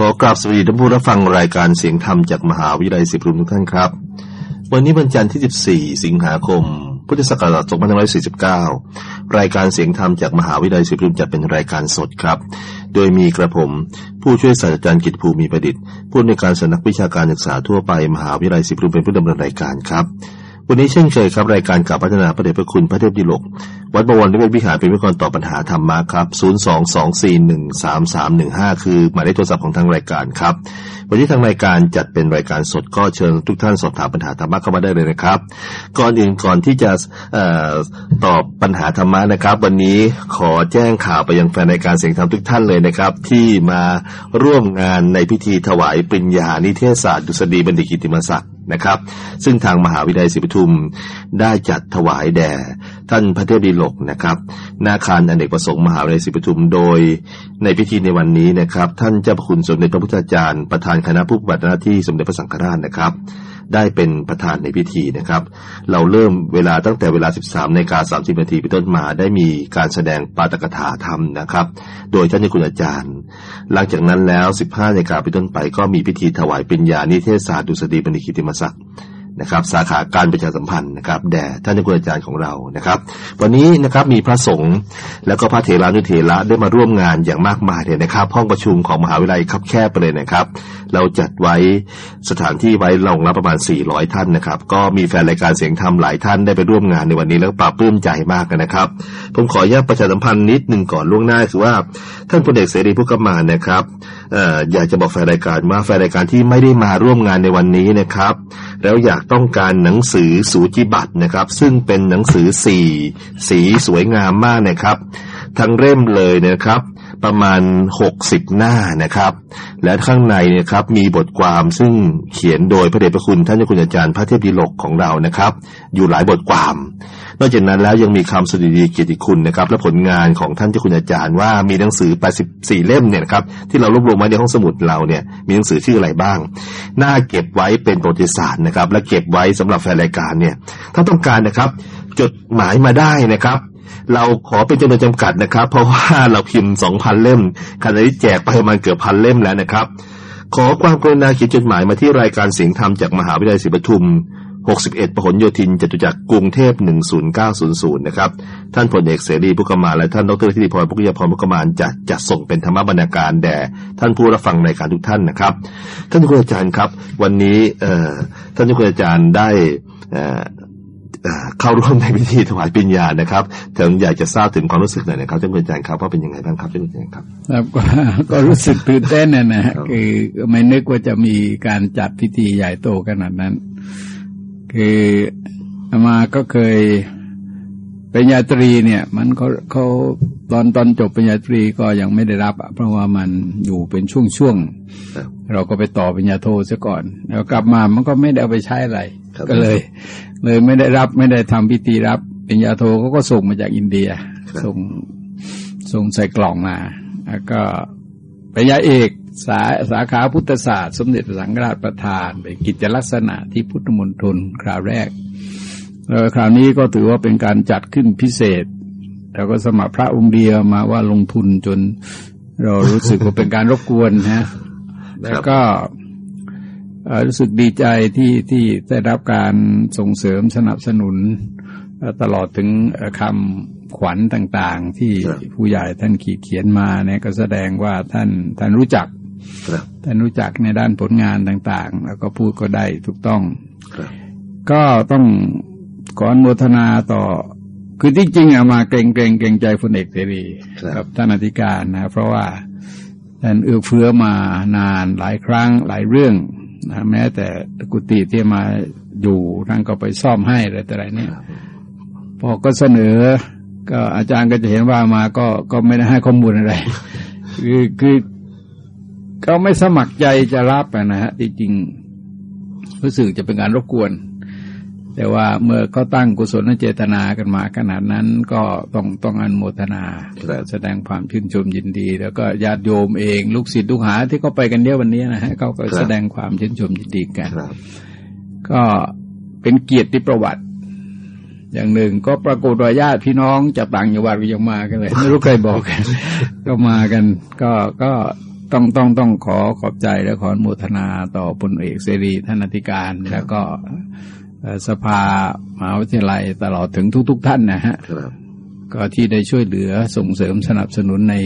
ขอกราบสวัสดีท่านผู้รับฟังรายการเสียงธรรมจากมหาวิทยาลัยศิริรุมทุกท่านครับ วันนี้วันจันทร์ที่ 14 สิงหาคม พุทธศักราช2549 รายการเสียงธรรมจากมหาวิทยาลัยศิริรุมจัดเป็นรายการสดครับ โดยมีกระผม ผู้ช่วยศาสตราจารย์กิตภูมิประดิษฐ์ผู้ในการสำนักวิชาการศึกษาทั่วไปมหาวิทยาลัยศิริรุมเป็นผู้ดำเนินรายการครับ วันนี้เช่นเคยครับรายการกับพัฒนาพระเดชพระคุณพระเทพดิลก วัดบวรนิเวศวิหารเป็นวิกรตอบปัญหาธรรมะครับ 022413315 คือหมายเลขโทรศัพท์ของทางรายการครับ วันนี้ทางรายการจัดเป็นรายการสดก็เชิญทุกท่านสอบถามปัญหาธรรมะเข้ามาได้เลยนะครับ ก่อนอื่นก่อนที่จะออตอบปัญหาธรรมะนะครับ วันนี้ขอแจ้งข่าวไปยังแฟนรายการเสียงธรรมทุกท่านเลยนะครับ ที่มาร่วมงานในพิธีถวายปริญญานิเทศศาสตร์ดุษฎีบัณฑิตกิติมศักดิ์ นะครับ ซึ่งทางมหาวิทยาลัยศรีปทุมได้จัดถวายแด่ ท่านพระเทพดีหลกนะครับหน้าคารอเนกประสงค์มหาวิทยาลัยศรีปทุมโดย ในพิธีในวันนี้นะครับ ท่านเจ้าพระคุณสมเด็จพระพุทธาจารย์ประธานคณะผู้ปฏิบัติหน้าที่สมเด็จพระสังฆราชนะครับ ได้เป็นประธานในพิธีนะครับ เราเริ่มเวลาตั้งแต่เวลา 13นาฬิกา30นาทีเป็นต้นมาได้มีการแสดงปาตกถาธรรมนะครับ โดยท่านเจ้าคุณอาจารย์ หลังจากนั้นแล้ว 15นาฬิกาเป็นต้นไปก็มีพิธีถวายปิญญานิเทศศาสตร์ดุษฎีบัณฑิตกิติมศักดิ์ นะครับ สาขาการประชาสัมพันธ์นะครับแด่ท่านคุณอาจารย์ของเรานะครับ วันนี้นะครับมีพระสงฆ์แล้วก็พระเถรานุเถระได้มาร่วมงานอย่างมากมายเลยนะครับ ห้องประชุมของมหาวิทยาลัยคับแคบไปเลยนะครับ เราจัดไว้สถานที่ไว้รองรับประมาณ 400 ท่านนะครับ ก็มีแฟนรายการเสียงธรรมหลายท่านได้ไปร่วมงานในวันนี้แล้วปลาบปลื้มใจมากนะครับ ผมขออนุญาตประชาสัมพันธ์นิดหนึ่งก่อนล่วงหน้าคือว่าท่านพลเอกเสรีผู้กมานะครับอยากจะบอกแฟนรายการว่าแฟนรายการที่ไม่ได้มาร่วมงานในวันนี้นะครับ แล้วอยากต้องการหนังสือสูจิบัตรนะครับ ซึ่งเป็นหนังสือสีสีสวยงามมากนะครับ ทั้งเล่มเลยนะครับ ประมาณ60หน้านะครับ และข้างในเนะครับมีบทความซึ่งเขียนโดยพระเดชพระคุณท่านเจ้าคุณอาจารย์พระเทพดิลกของเรานะครับ อยู่หลายบทความ นอกจากนั้นแล้วยังมีคำสดุดีเกียรติคุณนะครับ และผลงานของท่านเจ้าคุณอาจารย์ว่ามีหนังสือ 84 เล่มเนี่ยครับที่เรารวบรวมไว้ในห้องสมุดเราเนี่ยมีหนังสือชื่ออะไรบ้างน่าเก็บไว้เป็นประวัติศาสตร์นะครับ และเก็บไว้สำหรับแฟนรายการเนี่ยถ้าต้องการนะครับ จดหมายมาได้นะครับ เราขอเป็นจำนวนจำกัดนะครับ เพราะว่าเราพิมพ์2,000เล่มขณะนี้แจกไปประมาณเกือบพันเล่มแล้วนะครับ ขอความกรุณาเขียนจดหมายมาที่รายการเสียงธรรมจากมหาวิทยาลัยศรีปทุม 61พหลโยธินจตุจักรกรุงเทพ10900นะครับ ท่านพลเอกเสรีพุกมาและท่านดรธิติพรพุกยพรพุกมานจะจัดส่งเป็นธรรมบรรณาการแด่ท่านผู้รับฟังรายการทุกท่านนะครับ ท่านคุณอาจารย์ครับ วันนี้ท่านคุณอาจารย์ได้ เอ่อเอ่อเข้าร่วมในพิธีถวายปริญญานะครับผมอยากจะทราบถึงความรู้สึกหน่อยนะครับท่านคุณอาจารย์ครับว่าเป็นยังไงบ้างครับท่านคุณอาจารย์ครับครับก็ก็รู้สึกตื่นเต้นนะนะฮะครับคือไม่นึกว่าจะมีการจัดพิธีใหญ่โตขนาดนั้น คืออามาก็เคยปริญญาตรีเนี่ย มันเขาเขาตอนตอนจบปริญญาตรีก็ยังไม่ได้รับอะเพราะว่ามันอยู่เป็นช่วงครับๆเราก็ไปต่อปริญญาโทซะก่อน แล้วกลับมามันก็ไม่ได้เอาไปใช้อะไรครับก็เลย เลยไม่ได้รับไม่ได้ทำพิธีรับปริญญาโทเขาก็ส่งมาจากอินเดียครับส่งส่งใส่กล่องมา แล้วก็ปริญญาเอกสาสาขาพุทธศาสตร์สมเด็จพระสังฆราชประธานเป็นกิจลักษณะที่พุทธมณฑลคราวแรกแล้วคราวนี้ก็ถือว่าเป็นการจัดขึ้นพิเศษ แล้วก็สมัครพระองค์เดียวมาว่าลงทุนจนเรารู้สึกว่าเป็นการรบกวนนะแล้วก็เอ่อ รู้สึกดีใจที่ที่ได้รับการส่งเสริมสนับสนุนเอ่อตลอดถึงเอ่อคำขวัญต่างๆ ที่ครับผู้ใหญ่ท่านขีดเขียนมาเนี่ยก็แสดงว่าท่านท่านรู้จักครับท่านรู้จักในด้านผลงานต่างๆ แล้วก็พูดก็ได้ถูกต้องครับก็ต้องขออนุโมทนาต่อ คือที่จริงอะมาเกรงเกรงเกรงใจพลเอกเสรีครับกับท่านอธิการนะ เพราะว่าท่านเอื้อเฟื้อมานานหลายครั้งหลายเรื่อง นะแม้แต่กุฏิที่มาอยู่ท่านก็ไปซ่อมให้อะไรแต่อะไรเนี่ยพอก็เสนอ ก็อาจารย์ก็จะเห็นว่ามาก็ก็ไม่ได้ให้ข้อมูลอะไร คือคือก็ไม่สมัครใจจะรับอะนะฮะที่จริงรู้สึกจะเป็นการรบกวน แต่ว่าเมื่อเขาตั้งกุศลเจตนากันมาขนาดนั้นก็ต้องต้องอนุโมทนาครับแสดงความชื่นชมยินดี แล้วก็ญาติโยมเองลูกศิษย์ลูกหาที่เขาไปกันเยอะวันนี้นะฮะเขาก็แสดงความชื่นชมยินดีกันครับก็เป็นเกียรติประวัติ อย่างหนึ่งก็ปรากฏว่าญาติพี่น้องจากต่างจังหวัดก็ยังมากันเลยไม่รู้ใครบอกกัน ก็มากัน ก็ก็ต้องต้องต้องขอขอบใจและขออนุโมทนาต่อพลเอกเสรีท่านอธิการแล้วก็เอ่อ สภามหาวิทยาลัยตลอดถึงทุก ๆ ท่านนะฮะครับก็ที่ได้ช่วยเหลือส่งเสริมสนับสนุนใน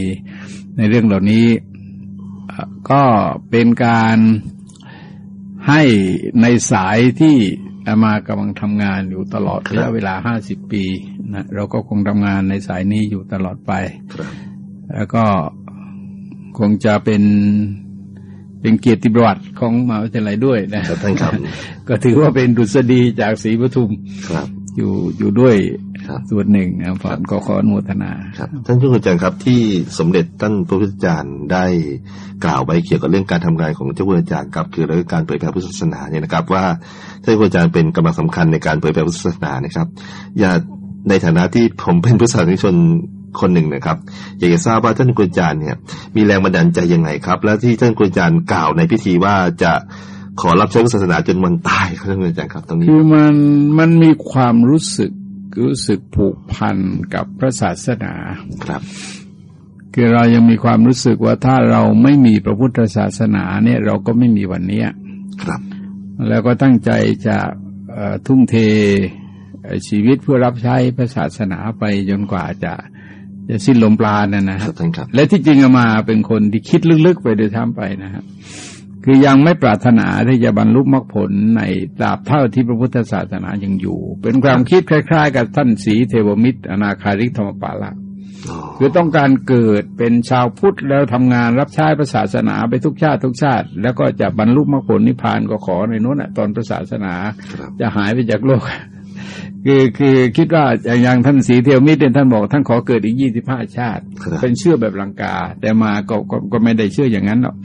ในเรื่องเหล่านี้เอ่อก็เป็นการให้ในสายที่อาตมากำลังทำงานอยู่ตลอดระยะเวลาห้าสิบปีนะเราก็คงทำงานในสายนี้อยู่ตลอดไปครับแล้วก็คงจะเป็น เป็นเกียรติประวัติของมหาวิทยาลัยด้วยนะครับท่านครับ ก็ถือว่าเป็นดุษฎีจากศรีปทุมครับ อยู่อยู่ด้วยครับส่วนหนึ่งนะครับผมก็ขออนุโมทนาครับท่านผู้อาจารย์ครับที่สมเด็จท่านพระพุทธจารย์ได้กล่าวไว้เกี่ยวกับเรื่องการทำงานของเจ้าคุณอาจารย์ครับคือเรื่องการเผยแผ่พุทธศาสนาเนี่ยนะครับ ว่าท่านผู้อาจารย์เป็นกำลังสำคัญในการเผยแผ่พุทธศาสนานะครับ อย่าในฐานะที่ผมเป็นพุทธศาสนิกชน คนหนึ่งนะครับ อยากจะทราบว่าท่านคุณอาจารย์เนี่ย มีแรงบันดาลใจยังไงครับ และที่ท่านคุณอาจารย์กล่าวในพิธีว่าจะขอรับใช้พุทธศาสนาจนวันตายครับท่านคุณอาจารย์ครับตรงนี้คือมันมันมีความรู้สึกรู้สึกผูกพันกับพระศาสนาครับคือเรายังมีความรู้สึกว่าถ้าเราไม่มีพระพุทธศาสนาเนี่ย เราก็ไม่มีวันเนี้ยครับ แล้วก็ตั้งใจจะเอ่อทุ่มเทเอ่อชีวิตเพื่อรับใช้พระศาสนาไปจนกว่าจะ จะสิ้นลมปราณนะนะคครัรับบท่านครับและที่จริงอามาเป็นคนที่คิดลึกๆไปโดยทั้งไปนะครับคือยังไม่ปรารถนาที่จะบรรลุมรรคผลในตราบเท่าที่พระพุทธศาสนายังอยู่ เป็นความคิดคล้าย ๆ กับท่านสีเทวมิตรอนาคาริกธรรมปาละอ๋อคือต้องการเกิดเป็นชาวพุทธแล้วทำงานรับใช้พระศาสนาไปทุกชาติทุกชาติ แล้วก็จะบรรลุมรรคผลนิพพานก็ขอในโน้นน่ะตอนพระศาสนาครับจะหายไปจากโลก คือคือคิดว่าอย่างอย่างท่านสีเทวมิตรเนี่ยท่านบอกท่านขอเกิดอีกยี่สิบห้าชาติครับเป็นเชื่อแบบลังกา แต่มาก็ก็ก็ไม่ได้เชื่ออย่างนั้นหรอก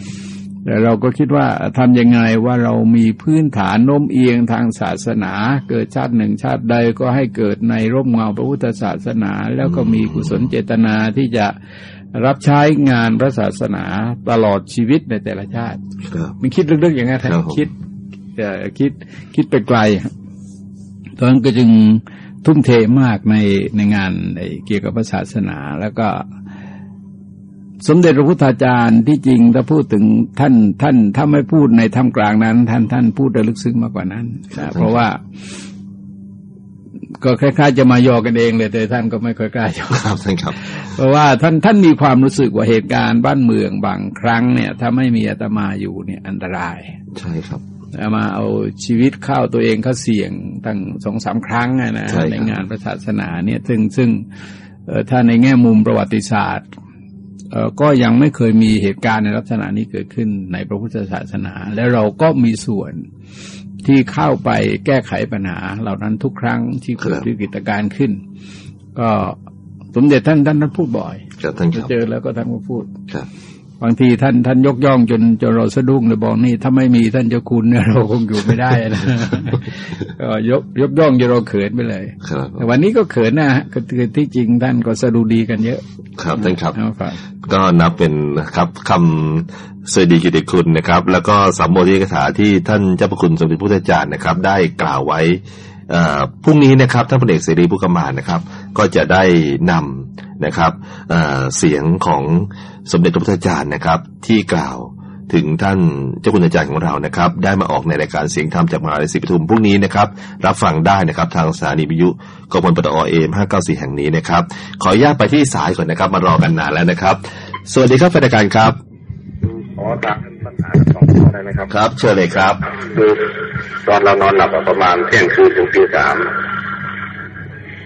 แต่เราก็คิดว่าทำยังไงว่าเรามีพื้นฐานโน้มเอียงทางศาสนา เกิดชาติหนึ่งชาติใดก็ให้เกิดในร่มเงาพระพุทธศาสนา แล้วก็มีกุศลเจตนาที่จะรับใช้งานพระศาสนาตลอดชีวิตในแต่ละชาติครับมันคิดลึกๆอย่างนั้นครับผมคิดเอ่อคิดคิดไปไกล ตอนนั้นก็จึงทุ่มเทมากในในงานไอ้เกี่ยวกับพระศาสนาแล้วก็สมเด็จพระพุทธาจารย์ที่จริงถ้าพูดถึงท่านท่านถ้าไม่พูดในท่ามกลางนั้น ท่านท่านพูดได้ลึกซึ้งมากกว่านั้นนะเพราะว่า ก็คล้ายๆจะมายอกันเองเลยแต่ท่านก็ไม่ค่อยกล้ายอครับท่านครับ เพราะว่าท่านท่านมีความรู้สึกว่าเหตุการณ์บ้านเมืองบางครั้งเนี่ย ถ้าไม่มีอาตมาอยู่เนี่ย อันตราย ใช่ครับ อามาเอาชีวิตเข้าตัวเองเข้าเสี่ยงตั้งสองสามครั้งอะนะใช่ครับในงานพระศาสนาเนี่ยซึ่งซึ่งเอ่อถ้าในแง่มุมประวัติศาสตร์เอ่อก็ยังไม่เคยมีเหตุการณ์ในลักษณะนี้เกิดขึ้นในพระพุทธศาสนา และเราก็มีส่วนที่เข้าไปแก้ไขปัญหา เหล่านั้นทุกครั้งที่เกิดวิกฤตการณ์ขึ้น ก็สมเด็จท่านท่านท่านพูดบ่อยครับท่านครับเจอแล้วก็ท่านก็พูดครับ บางทีท่านท่านยกย่องจนจนเราสะดุ้งเลยบอกนี่ถ้าไม่มีท่านเจ้าคุณเนี่ยเราคงอยู่ไม่ได้นะก็ยกยกย่องจนเราเขินไปเลยครับแต่วันนี้ก็เขินนะฮะก็คือที่จริงท่านก็สะดุดีกันเยอะ ครับท่านครับเอาฝากก็นับเป็นนะครับคำสวัสดีกิติคุณนะครับ แล้วก็สัมโมทิกถาที่ท่านเจ้าพระคุณสมเด็จพระพุทธจารย์นะครับ ได้กล่าวไว้เอ่อพรุ่งนี้นะครับท่านพลเอกเสรีผู้กำมานนะครับ ก็จะได้นำ นะครับเอ่อเสียงของสมเด็จพระพุทธจารย์นะครับ ที่กล่าวถึงท่านเจ้าคุณอาจารย์ของเรานะครับ ได้มาออกในรายการเสียงธรรมจากมหาวิทยาลัยศรีปทุมพรุ่งนี้นะครับ รับฟังได้นะครับทางสถานีวิทยุกมลปตอเอ็มห้าเก้าสี่แห่งนี้นะครับ ขออนุญาตไปที่สายก่อนนะครับ มารอกันนานแล้วนะครับ สวัสดีครับแฟนรายการครับขอถามปัญหาสองข้อได้ไหมครับ ครับ เชิญเลยครับคือตอนเรานอนหลับอะประมาณเที่ยงคืนถึงตีสาม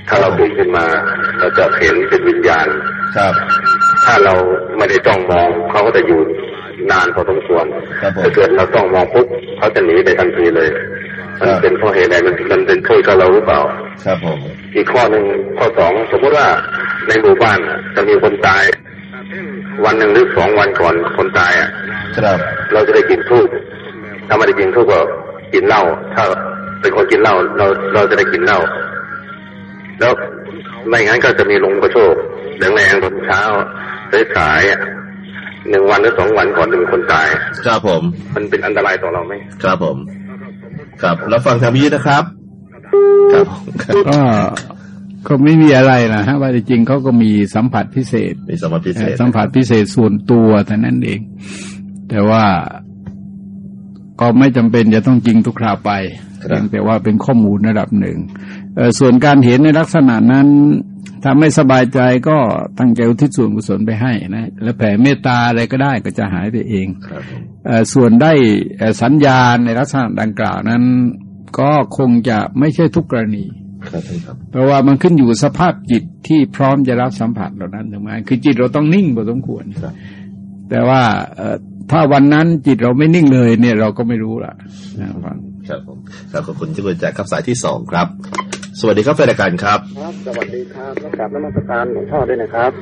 ถ้าเราตื่นขึ้นมาเราจะเห็นเป็นวิญญาณครับ ถ้าเราไม่ได้จ้องมองเขาก็จะอยู่นานพอสมควรครับผมถ้าเกิดเราต้องมองปุ๊บเขาจะหนีไปทันทีเลย มันครับเป็นเพราะเหตุอะไรมันมันเป็นโทษกับเราหรือเปล่า ครับผมอีกข้อหนึ่งข้อสองสมมติว่าในหมู่บ้านอะจะมีคนตาย วันหนึ่งหรือสองวันก่อนคนตายอะครับเราจะได้กินทูบถ้าไม่ได้กินทูบก็กินเหล้าถ้าเป็นคนกินเหล้าเราเราจะได้กินเหล้า แล้วไม่งั้นก็จะมีลมกระโชกแรงๆตอนเช้าสายๆอะหนึ่งวันหรือสองวันก่อนหนึ่งคนตาย ครับผม มันเป็นอันตรายต่อเราไหมครับผม ครับแล้วฟังทางวิทยุนะครับครับ ครับก็ก็ไม่มีอะไรนะฮะว่าจริงเขาก็มีสัมผัสพิเศษมีสัมผัสพิเศษ สัมผัสพิเศษส่วนตัวแต่นั้นเอง แต่ว่า ก็ไม่จำเป็นจะต้องจริงทุกคราวไปครับเพียงแต่ว่าเป็นข้อมูลระดับหนึ่งเอ่อส่วนการเห็นในลักษณะนั้นถ้าไม่สบายใจก็ตั้งใจอุทิศส่วนกุศลไปให้นะ แล้วแผ่เมตตาอะไรก็ได้ก็จะหายไปเองครับผมเอ่อส่วนได้เอ่อสัญญาณในลักษณะดังกล่าวนั้น ก็คงจะไม่ใช่ทุกกรณีครับท่านครับเพราะว่ามันขึ้นอยู่กับสภาพจิตที่พร้อมจะรับสัมผัสเหล่านั้นถูกไหมคือจิตเราต้องนิ่งพอสมควรครับ แต่ว่าเอ่อถ้าวันนั้นจิตเราไม่นิ่งเลย เนี่ยเราก็ไม่รู้ละนะครับครับผมครับขอบคุณที่คุณแจกครับสายที่สองครับ สวัสดีครับแฟนรายการครับครับสวัสดีครับและกราบนมัสการหลวงพ่อด้วยนะครับ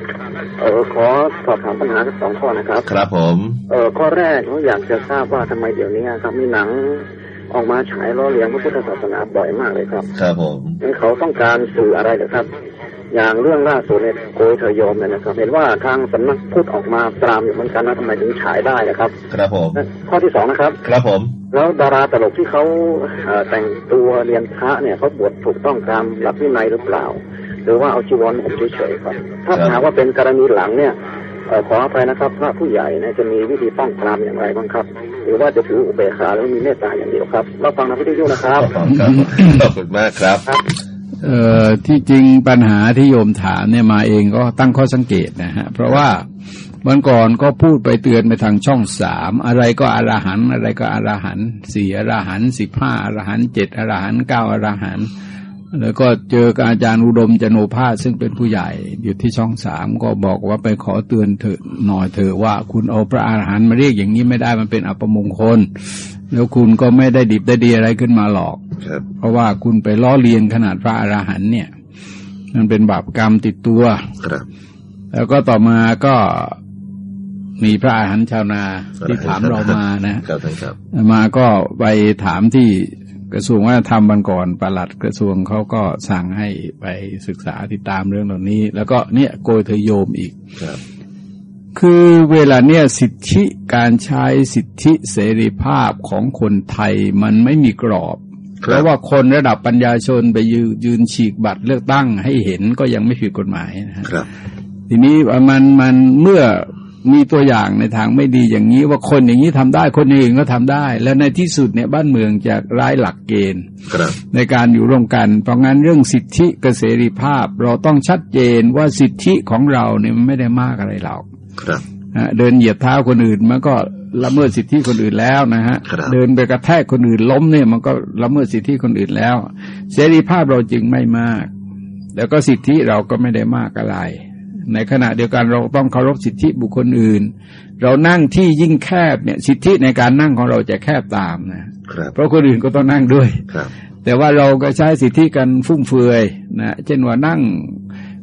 เออขอสอบถามปัญหาสักสองข้อนะครับครับผมเออข้อแรกผมอยากจะทราบว่าทำไมเดี๋ยวนี้ครับมีหนังออกมาฉายล้อเลียนพระพุทธศาสนาบ่อยมากเลยครับ ครับผมงั้นเขาต้องการสื่ออะไรเหรอครับ อย่างเรื่องล่าสุดเนี่ยโกยเธอโยมเนี่ยนะครับ เห็นว่าทางสำนักพุทธออกมาปรามอยู่เหมือนกันนะทำไมถึงฉายได้นะครับ ครับผมข้อที่สองนะครับ ครับผม แล้วดาราตลกที่เขาเอ่อแต่งตัวเรียนพระเนี่ยเขาบวชถูกต้องตามหลักวินัยหรือเปล่า หรือว่าเอาจีวรผมเฉยๆครับ ถ้าหากว่าเป็นกรณีหลังเนี่ยเอ่อขออภัยนะครับ พระผู้ใหญ่เนี่ยจะมีวิธีป้องปรามอย่างไรบ้างครับ หรือว่าจะถืออุเบกขาแล้วมีเมตตาอย่างเดียวครับรับฟังนะพิทยุนะครับครับขอบคุณมากครับ เอ่อที่จริงปัญหาที่โยมถามเนี่ยมาเองก็ตั้งข้อสังเกตนะฮะ เพราะว่าวันก่อนก็พูดไปเตือนไปทางช่องสามอะไรก็อรหันอะไรก็อรหันสี่อรหันสิบห้าอรหันเจ็ดอรหันเก้าอรหันแล้วก็เจอกอาจารย์อุดมจโนภาสซึ่งเป็นผู้ใหญ่อยู่ที่ช่องสามก็บอกว่าไปขอเตือนเถอะหน่อยเถอะว่าคุณเอาพระอารหันต์มาเรียกอย่างนี้ไม่ได้มันเป็นอัปมงคล แล้วคุณก็ไม่ได้ดิบได้ดีอะไรขึ้นมาหรอกครับเพราะว่าคุณไปล้อเลียนขนาดพระอราหันต์เนี่ย มันเป็นบาปกรรมติดตัวครับ แล้วก็ต่อมาก็มีพระอรหันต์ชาวนาที่ถามเรามานะครับท่านครับ มาก็ไปถามที่กระทรวงวัฒนธรรมบันก่อนปลัดกระทรวงเขาก็สั่งให้ไปศึกษาติดตามเรื่องเหล่านี้ แล้วก็เนี่ยโกยเธอโยมอีกครับ คือเวลาเนี่ยสิทธิการใช้สิทธิเสรีภาพของคนไทยมันไม่มีกรอบครับเพราะว่าคนระดับปัญญาชนไปยืนยืนฉีกบัตรเลือกตั้งให้เห็นก็ยังไม่ผิดกฎหมายนะฮะครับ ทีนี้มันมันเมื่อมีตัวอย่างในทางไม่ดีอย่างนี้ว่าคนอย่างนี้ทำได้คนอื่นก็ทำได้ แล้วในที่สุดเนี่ยบ้านเมืองจะร้ายหลักเกณฑ์ครับในการอยู่ร่วมกัน เพราะงั้นเรื่องสิทธิกบเสรีภาพ เราต้องชัดเจนว่าสิทธิของเราเนี่ยมันไม่ได้มากอะไรหรอก ครับนะฮะเดินเหยียบเท้าคนอื่นมันก็ละเมิดสิทธิคนอื่นแล้วนะฮะครับเดินไปกระแทกคนอื่นล้มเนี่ย มันก็ละเมิดสิทธิคนอื่นแล้ว เสรีภาพเราจึงไม่มาก แล้วก็สิทธิเราก็ไม่ได้มากอะไร ในขณะเดียวกันเราต้องเคารพสิทธิบุคคลอื่น เรานั่งที่ยิ่งแคบเนี่ย สิทธิในการนั่งของเราจะแคบตามนะครับเพราะคนอื่นก็ต้องนั่งด้วยครับแต่ว่าเราก็ใช้สิทธิกันฟุ่มเฟือยนะเช่นว่านั่ง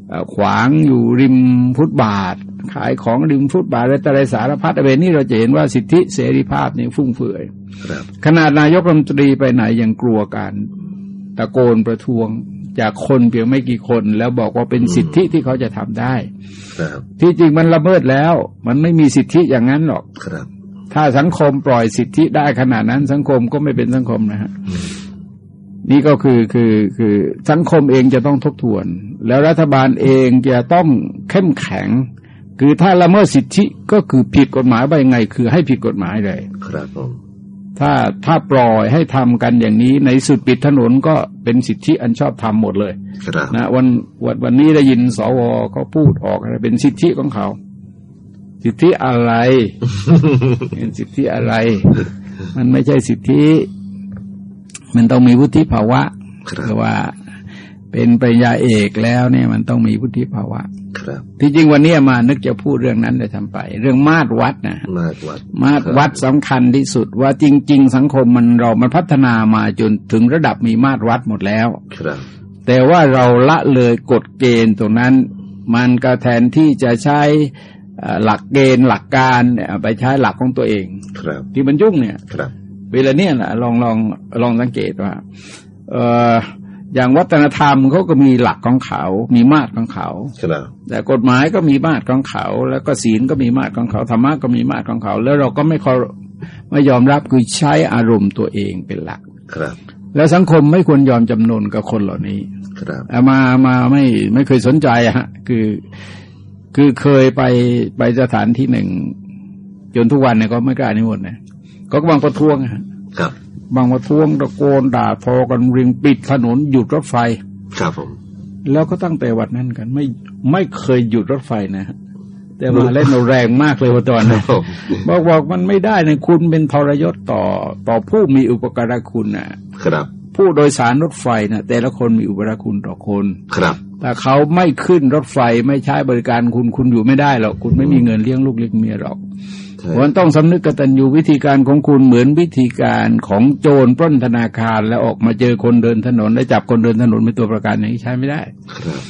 เอ่อขวางอยู่ริมฟุตบาท ขายของริมฟุตบาทอะไรต่ออะไรสารพัดอะไรนี่เราจะเห็นว่าสิทธิเสรีภาพนี่ฟุ่มเฟือยครับขนาดนายกรัฐมนตรีไปไหนยังกลัวการตะโกนประท้วงจากคนเพียงไม่กี่คน แล้วบอกว่าเป็นสิทธิที่เขาจะทำได้ครับที่จริงมันละเมิดแล้ว มันไม่มีสิทธิอย่างนั้นหรอกครับ ถ้าสังคมปล่อยสิทธิได้ขนาดนั้น สังคมก็ไม่เป็นสังคมนะฮะนี่ก็คือคือคือสังคมเองจะต้องทบทวน แล้วรัฐบาลเองจะต้องเข้มแข็ง คือถ้าละเมิดสิทธิก็คือผิดกฎหมายไปยังไง คือให้ผิดกฎหมายเลย ครับผมถ้าถ้าปล่อยให้ทำกันอย่างนี้ในสุดปิดถนนก็เป็นสิทธิอันชอบทำหมดเลยครับนะวันวันวันนี้ได้ยินสวเขาพูดออกอะไรเป็นสิทธิของเขา สิทธิอะไร เป็นสิทธิอะไร มันไม่ใช่สิทธิ มันต้องมีวุฒิภาวะครับคือว่า เป็นปริญญาเอกแล้วเนี่ย มันต้องมีวุฒิภาวะครับ ที่จริงวันนี้มานึกจะพูดเรื่องนั้นเลยทำไป เรื่องมาตรวัดนะมากวัดมาตรวัดสำคัญที่สุดว่าจริง ๆ สังคมมันเรามันพัฒนามาจนถึงระดับมีมาตรวัดหมดแล้วครับแต่ว่าเราละเลยกฎเกณฑ์ตรงนั้น มันก็แทนที่จะใช้เอ่อหลักเกณฑ์หลักการเนี่ยไปใช้หลักของตัวเองครับที่มันยุ่งเนี่ยครับเวลาเนี้ยนะลองลองลองสังเกตว่า เออ อย่างวัฒนธรรมเขาก็มีหลักของเขา มีมาตรของเขาครับแต่กฎหมายก็มีมาตรของเขา แล้วก็ศีลก็มีมาตรของเขาธรรมะก็มีมาตรของเขา แล้วเราก็ไม่เคารไม่ยอมรับคือใช้อารมณ์ตัวเองเป็นหลักครับ แล้วสังคมไม่ควรยอมจำนนกับคนเหล่านี้ครับอามามาไม่ไม่เคยสนใจอะฮะ คือ คือเคยไปไปสถานที่หนึ่งจนทุกวันเนี่ยก็ไม่กล้านิมนต์นะก็บางประท้วงอะฮะครับ บางประท้วงตะโกนด่าทอกันริงปิดถนนหยุดรถไฟ ครับผม แล้วก็ตั้งแต่วันนั้นกันไม่ไม่เคยหยุดรถไฟนะฮะแต่มาเล่นเอาแรงมากเลยว่าตอนนั้นบอกบอกมันไม่ได้นะคุณเป็นทรยศต่อต่อผู้มีอุปการะคุณน่ะ ครับ ผู้โดยสารรถไฟนะแต่ละคนมีอุปการะคุณต่อคนครับถ้าเขาไม่ขึ้นรถไฟไม่ใช้บริการคุณคุณอยู่ไม่ได้หรอกคุณไม่มีเงินเลี้ยงลูกเลี้ยงเมียหรอก ใช่เพราะฉะนั้นต้องสำนึกกตัญญูวิธีการของคุณเหมือนวิธีการของโจรปล้นธนาคารแล้วออกมาเจอคนเดินถนน แล้วจับคนเดินถนนเป็นตัวประกันอย่างนี้ใช้ไม่ได้ครับ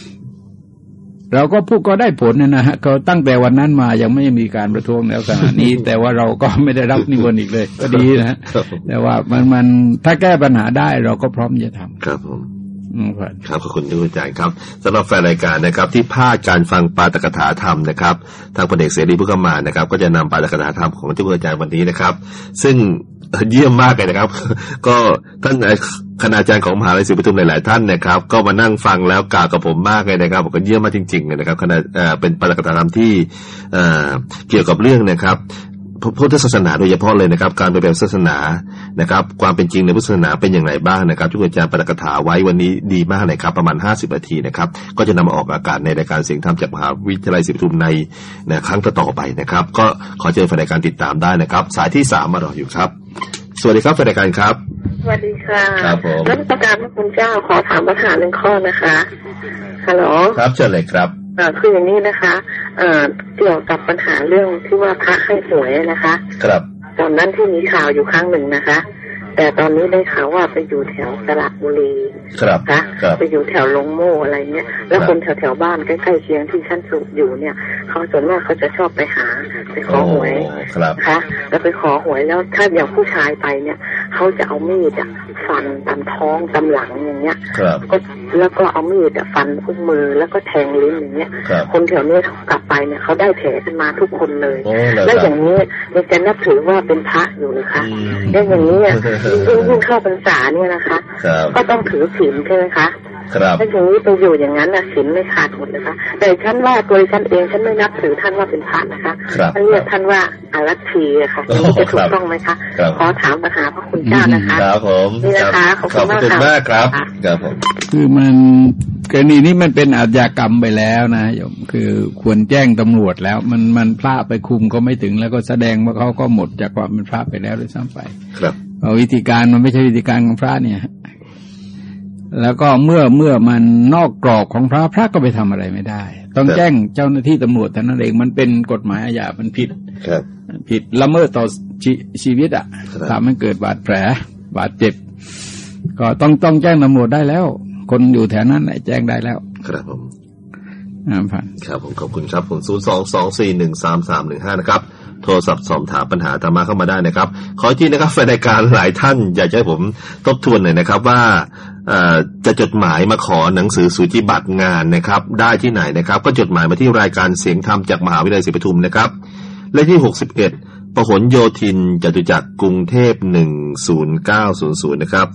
เราก็พูดก็ได้ผลนะนะฮะก็ตั้งแต่วันนั้นมายังไม่มีการประท้วงแล้วขณะนี้ แต่ว่าเราก็ไม่ได้รับนิมนต์อีกเลย ก็ดีนะฮะครับผมแต่ว่ามันมันถ้าแก้ปัญหาได้เราก็พร้อมจะทครับผมำอืม ครับขอบคุณทุกท่านครับสำหรับแฟนรายการนะครับ ที่พลาดการฟังปาตกถาธรรมนะครับ ทางพลเอกเสรีพุกมานะครับ ก็จะนำปาตกถาธรรมของเจ้าคุณอาจารย์วันนี้นะครับ ซึ่งเยี่ยมมากเลยนะครับ ก็ท่านคณาจารย์ของมหาลัยศรีปทุมหลาย ๆ ท่านนะครับ ก็มานั่งฟังแล้วกล่าวกับผมมากเลยนะครับบอกว่าเยี่ยมมากจริงๆเลยนะครับคณะเป็นปาตกถาธรรมที่เกี่ยวกับเรื่องนะครับ พุทธศาสนาโดยเฉพาะเลยนะครับ การปฏิบัติศาสนานะครับ ความเป็นจริงในพุทธศาสนาเป็นอย่างไรบ้างนะครับที่อาจารย์ประกถาไว้วันนี้ดีมากเลยครับ ประมาณ 50นาทีนะครับ ก็จะนำมาออกอากาศในรายการเสียงธรรมจากมหาวิทยาลัยศรีปทุมในนะครั้งต่อๆไปนะครับ ก็ขอเชิญแฟนรายการติดตามได้นะครับ สายที่สามมารออยู่ครับ สวัสดีครับแฟนรายการครับสวัสดีค่ะครับผมรัชการพระคุณเจ้าขอถามปัญหาหนึ่งข้อนะคะฮัลโหลครับเชิญเลยครับเอ่อ คืออย่างนี้นะคะเอ่อเกี่ยวกับปัญหาเรื่องที่ว่าพระให้หวยนะคะ ครับ ตอนนั้นที่มีข่าวอยู่ครั้งหนึ่งนะคะ แต่ตอนนี้ได้ข่าวว่าไปอยู่แถวสระบุรีครับนะคะครับไปอยู่แถวลงโม่อะไรเงี้ยแล้วครับคนแถวแถวๆบ้านใกล้ๆเคียงที่ชั้นสุอยู่เนี่ยเขาส่วนมากเขาจะชอบไปหาไปขอหวยครับนะคะแล้วไปขอหวยแล้วถ้าอย่างผู้ชายไปเนี่ยเขาจะเอามีดอะฟันตามท้องตามหลังอย่างเงี้ยครับก็แล้วก็เอามีดอะฟันทุกมือแล้วก็แทงลิ้นอย่างเงี้ยครับคนแถวเนี้ยเขากลับไปเนี่ยเขาได้แผลกันมาทุกคนเลยโอ้เหรอแล้วคอรับย่างนี้ยังจะนับถือว่าเป็นพระอยู่นะคะอืมแล้วอย่างนี้อะยิ่งยิ่งเข้าพรรษาเนี่ยนะคะครับก็ต้องถือศีลใช่ไหมคะครับถ้าอย่างนี้ไปอยู่อย่างนั้นนะศีลไม่ขาดหมดนะคะ แต่ฉันว่าตัวฉันเองฉันไม่นับถือท่านว่าเป็นพระนะคะครับท่านเรียกท่านว่าอารัตทีอะค่ะอย่างนี้จะถูกต้องไหมคะครับขอถามปัญหาพระคุณเจ้านะคะครับผมนี่นะคะขอบคุณมากขอบคุณค่ะมากครับค่ะครับผมคือมันกรณีนี้มันเป็นอาชญากรรมไปแล้วนะโยมคือควรแจ้งตำรวจแล้ว มันมันพระไปคุมก็ไม่ถึงแล้วก็แสดงว่าเขาก็หมดจากความเป็นพระไปแล้วด้วยซ้ำไป ครับ เพราะวิธีการมันไม่ใช่วิธีการของพระเนี่ย แล้วก็เมื่อเมื่อมันนอกกรอบของพระพระก็ไปทำอะไรไม่ได้ ต้องครับแจ้งเจ้าหน้าที่ตำรวจเท่านั้นเองมันเป็นกฎหมายอาญามันผิดครับ ผิดละเมิดต่อชชีวิตอะครับทำให้เกิดบาดแผล บาดเจ็บ ก็ต้องต้องแจ้งตำรวจได้แล้ว คนอยู่แถวนั้นน่ะแจ้งได้แล้ว ครับผมอ่าผ่านครับผมขอบคุณครับผมศูนย์สองสองสี่หนึ่งสามสามหนึ่งห้านะครับ โทรศัพท์สอบถามปัญหาธรรมะเข้ามาได้นะครับ ขออีกทีนะครับแฟนรายการหลายท่านอยากจะให้ผมทบทวนหน่อยนะครับว่าจะจดหมายมาขอหนังสือสูจิบัตรงานนะครับ ได้ที่ไหนนะครับ ก็จดหมายมาที่รายการเสียงธรรมจากมหาวิทยาลัยศรีปทุมนะครับเลขที่หกสิบเอ็ดพหลโยธินจตุจักรกรุงเทพหนึ่งศูนย์เก้าศูนย์ศูนย์นะครับ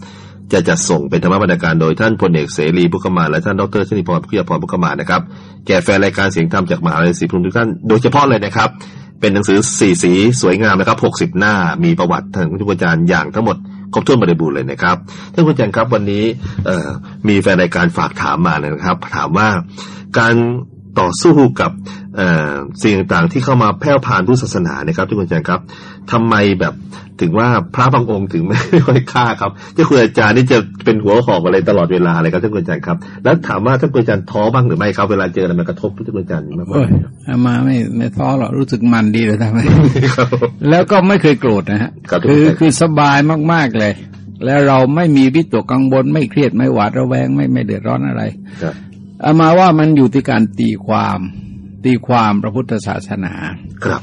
จะจัดส่งเป็นธรรมบรรณาการโดยท่านพลเอกเสรีพุกมาและท่านดรชนิพรพุทธพรพุกมานะครับแก่แฟนรายการเสียงธรรมจากมหาวิทยาลัยศรีปทุมทุกท่านโดยเฉพาะเลยนะครับ เป็นหนังสือสี่สีสวยงามนะครับหกสิบหน้ามีประวัติทางคุณอาจารย์อย่างทั้งหมดครบถ้วนบริบูรณ์เลยนะครับท่านผู้อาจารย์ครับวันนี้มีแฟนรายการฝากถามมานะครับ ถามว่าการต่อสู้กับ สิ่งต่างๆที่เข้ามาแพร่พานพุทธศาสนานะครับท่านผู้อาจารย์ครับทำไมแบบถึงว่าพระบางองค์ถึงไม่ค่อยฆ่าครับที่คุณอาจารย์นี่จะเป็นหัวหอกอะไรตลอดเวลาเลยครับท่านผู้อาจารย์ครับ แล้วถามว่าท่านผู้อาจารย์ท้อบ้างหรือไม่ครับเวลาเจออะไรมากระทบท่านผู้อาจารย์มากโอ้ยอามาไม่ไม่ท้อหรอกรู้สึกมันดีเลยทำไมๆครับแล้วก็ไม่เคยโกรธนะฮะครับคือคือสบายมากๆเลย แล้วเราไม่มีวิตกกังวลไม่เครียดไม่หวาดระแวงไม่ไม่เดือดร้อนอะไรครับอามาว่ามันอยู่ที่การตีความ ตีความพระพุทธศาสนา ครับ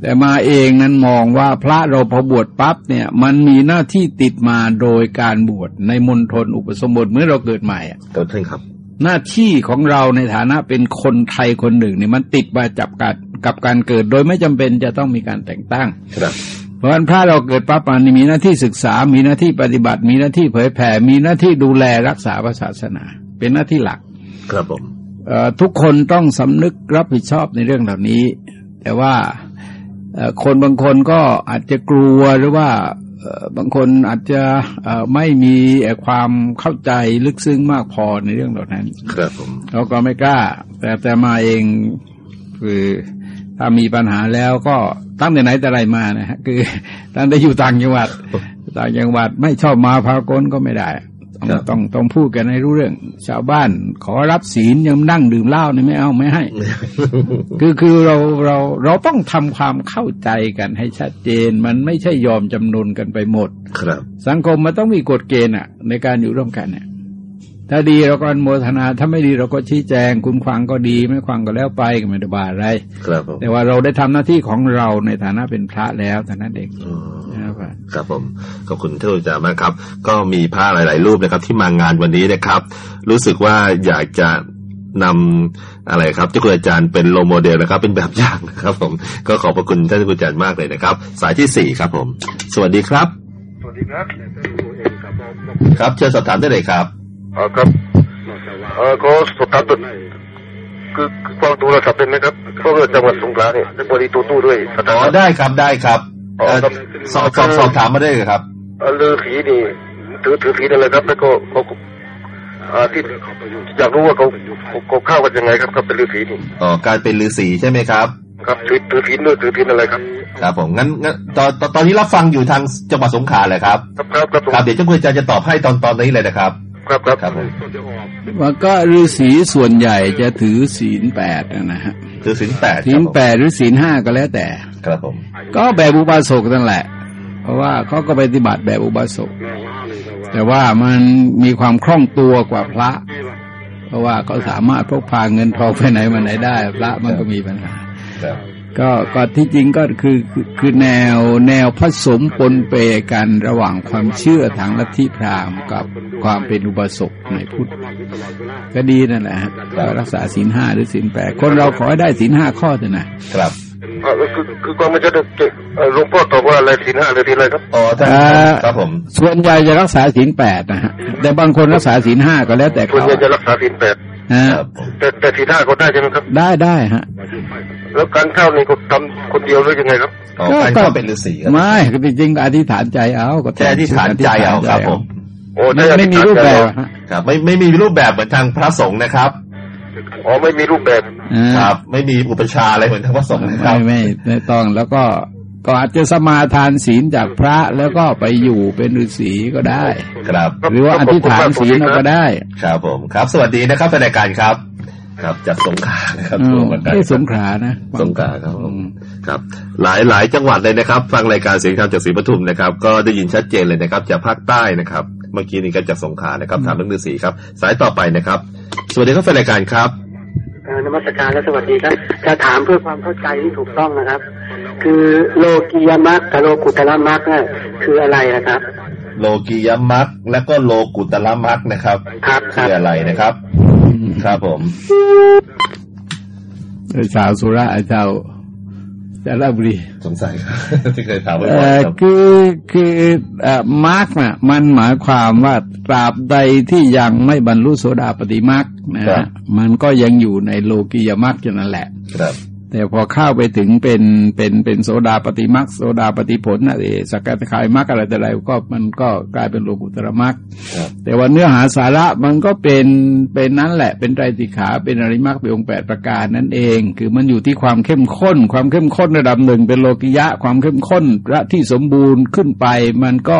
แต่มาเองนั้นมองว่าพระเราพอบวชปั๊บเนี่ย มันมีหน้าที่ติดมาโดยการบวชในมณฑลอุปสมบทเมื่อเราเกิดใหม่อะตัวท่านครับ หน้าที่ของเราในฐานะเป็นคนไทยคนหนึ่งเนี่ยมันติดมาจับกับกับการเกิดโดยไม่จำเป็นจะต้องมีการแต่งตั้ง ครับเพราะฉะนั้นพระเราเกิดปั๊บมันมีหน้าที่ศึกษา มีหน้าที่ปฏิบัติ มีหน้าที่เผยแผ่ มีหน้าที่ดูแลรักษาศาสนา เป็นหน้าที่หลัก ครับผมเอ่อ ทุกคนต้องสำนึกรับผิดชอบในเรื่องเหล่านี้ แต่ว่าเอ่อคนบางคนก็อาจจะกลัวหรือว่าเอ่อบางคนอาจจะเอ่อไม่มีเอ่อความเข้าใจลึกซึ้งมากพอในเรื่องเหล่านั้น ครับผมเราก็ไม่กล้า แต่แต่มาเองคือถ้ามีปัญหาแล้วก็ตั้งแต่ไหนแต่ไรมานะฮะคือตั้งแต่อยู่ต่างจังหวัดต่างจังหวัดไม่ชอบมาพากลก็ไม่ได้ ต้องต้องต้องพูดกันให้รู้เรื่อง ชาวบ้าน ขอรับศีลยังนั่งดื่มเหล้าเนี่ยไม่เอาไม่ให้ คือคือเราเราเราต้องทำความเข้าใจกันให้ชัดเจน มันไม่ใช่ยอมจำนนกันไปหมด ครับ สังคมมันต้องมีกฎเกณฑ์อะในการอยู่ร่วมกันเนี่ยถ้าดีเราก็อนุโมทนา ถ้าไม่ดีเราก็ชี้แจง คุณควังก็ดี ไม่ควังก็แล้วไปก็ไม่ได้บาอะไร ครับผมแต่ว่าเราได้ทำหน้าที่ของเราในฐานะเป็นพระแล้วแต่นั้นเองอืมนะ ครับครับผมขอบคุณท่านอาจารย์มากครับ ก็มีพระหลาย ๆ รูปนะครับ ที่มางานวันนี้นะครับ รู้สึกว่าอยากจะนำอะไรครับเจ้าคุณอาจารย์เป็นโลโมเดลนะครับ เป็นแบบอย่างนะครับ ผมก็ขอบพระคุณท่านอาจารย์มากเลยนะครับ สายที่สี่ครับ ผม สวัสดีครับ สวัสดีครับครับเชิญสอบถามได้เลยครับอ๋อครับเออขอสอบถามตัวคือคือฟังโทรศัพท์เป็นไหมครับเพราะว่าจังหวัดสงขลาเนี่ยเป็นบริตูตู้ด้วยสถาอ๋อนะได้ครับได้ครับอ๋อเอ่อครับ สอบสอบสอบถามมาได้เลยครับเอ่อลือผีนี่ถือถือผีนั่นแหละครับ แล้วก็เขาอ่าที่อยากรู้ว่าเขาเขาเขาเข้ากันยังไงครับครับเป็นลือผีนี่อ๋อการเป็นฤาษีใช่ไหมครับครับถือถือผีด้วยถือผีอะไรครับครับผมงั้นงั้นตอนตอนตอนนี้รับฟังอยู่ทางจังหวัดสงขลาเลยครับ ครับครับครับผมครับเดี๋ยวเจ้าคุณอาจารย์จะตอบให้ตอนตอนนี้เลยนะครับ ครับครับครับผมมันก็ฤาษีส่วนใหญ่จะถือศีลแปดนะฮะคือศีลแปดศีลแปดหรือศีลห้าก็แล้วแต่ ครับผม ก็แบบอุบาสกนั่นแหละ เพราะว่าเขาก็ปฏิบัติแบบอุบาสก แต่ว่ามันมีความคล่องตัวกว่าพระ เพราะว่าเขาสามารถพกพาเงินทองไปไหนมาไหนได้ พระมันก็มีปัญหาครับ ก็ก็ที่จริงก็คือคือคือแนวแนวผสมปนเปกันระหว่างความเชื่อทางลัทธิพราหมณ์กับความเป็นอุบาสกในพุทธก็ดีนั่นแหละฮะก็รักษาศีลห้าหรือศีลแปดคนเราขอให้ได้ศีลห้าข้อเถอะนะครับอ่าคือคือความไม่ใช่เอ่อหลวงพ่อตอบว่าอะไรศีลห้าหรือศีลอะไรครับอ๋อท่านเอ่อครับผมส่วนใหญ่จะรักษาศีลแปดนะฮะแต่บางคนรักษาศีลห้าก็แล้วแต่ส่วนเขาใหญ่จะรักษาศีลแปดฮะครับผม แต่แต่ศีลห้าก็ได้ใช่ไหมครับ ได้ได้ฮะ แล้วการเข้านี่ก็ทำคนเดียวหรือยังไงครับอ๋อการเข้าเป็นฤาษีครับไม่ก็จริงๆอธิษฐานใจเอาก็แค่อธิษฐานใจเอาครับผมโอ้ไม่ด้ไม่มีรูปแบบฮะครับ ไม่ไม่มีรูปแบบเหมือนทางพระสงฆ์นะครับอ๋อไม่มีรูปแบบอ่าครับ ไม่มีอุปชฌาย์อะไรเหมือนทางพระสงฆ์นะครัไม่บไม่ไม่ต้องแล้วก็ ก็อาจจะสมาทานศีลจากพระแล้วก็ไปอยู่เป็นฤาษีก็ได้ ครับ หรือว่าอธิษฐานศีลเอาก็ได้ ครับผมครับ สวัสดีนะครับท่านรายการครับ ครับจากสงขลานะครับอืโทรมมาได้ไม่สงขลานะสงขลาครับผมอืมครับ หลายหลายจังหวัดเลยนะครับ ฟังรายการเสียงธรรมจากศรีปทุมนะครับ ก็ได้ยินชัดเจนเลยนะครับ จากภาคใต้นะครับ เมื่อกี้นี้ก็จากสงขลานะครับถามเรื่องฤาษีครับ สายต่อไปนะครับ สวัสดีครับแฟนรายการครับเอ่อนมัสการและสวัสดีครับจะถามเพื่อความเข้าใจที่ถูกต้องนะครับ คือโลกียมัคกับโลกุตละมัคเนี่ยคืออะไรนะครับ โลกียมัคและก็โลกุตละมัคนะครับครับคคืรับออะไรนะครับ ครับผมชาวสุราษฎร์ชาวจาระบุรีสงสัยครับที่เคยถามไว้เอ่อบ่อยๆ ครับคือคือเอ่อมรรคน่ะ มันหมายความว่าตราบใดที่ยังไม่บรรลุโสดาปัตติมรรคนะครับ ฮะ มันก็ยังอยู่ในโลกียมรรคอยู่นั่นแหละ ครับ แต่พอเข้าไปถึงเป็นเป็นเป็นโสดาปัตติมรรคโสดาปัตติผลนะเออสกทาคามิมรรคอะไรแต่อะไรก็มันก็กลายเป็นโลกุตตรมรรคครับแต่ว่าเนื้อหาสาระมันก็เป็นเป็นนั้นแหละ เป็นไตรสิกขาเป็นอริยมรรคเป็นองค์แปดประการนั่นเอง คือมันอยู่ที่ความเข้มข้น ความเข้มข้นระดับหนึ่งเป็นโลกิยะ ความเข้มข้นระที่สมบูรณ์ขึ้นไป มันก็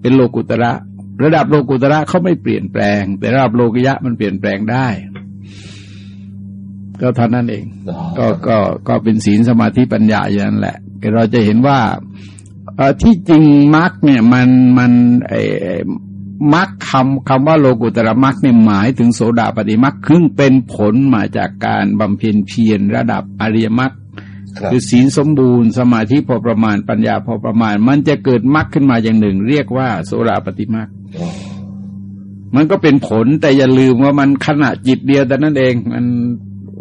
เป็นโลกุตระ ระดับโลกุตระเขาไม่เปลี่ยนแปลง แต่ระดับโลกิยะมันเปลี่ยนแปลงได้ ก็เท่านั้นเองอ๋อก็ก็ก็เป็นศีลสมาธิปัญญาอย่างนั้นแหละแต่เราจะเห็นว่าเอ่อที่จริงมรรคเนี่ยมันมันไอ้มรรคคำคำว่าโลกุตระมรรคเนี่ยหมายถึงโสดาปฏิมรรคซึ่งเป็นผลมาจากการบำเพ็ญเพียรระดับอริยมรรคครับคือศีลสมบูรณ์สมาธิพอประมาณปัญญาพอประมาณ มันจะเกิดมรรคขึ้นมาอย่างหนึ่ง เรียกว่าโสดาปฏิมรรคอ๋อมันก็เป็นผลแต่อย่าลืมว่ามันขณะจิตเดียวแต่นั้นเองมัน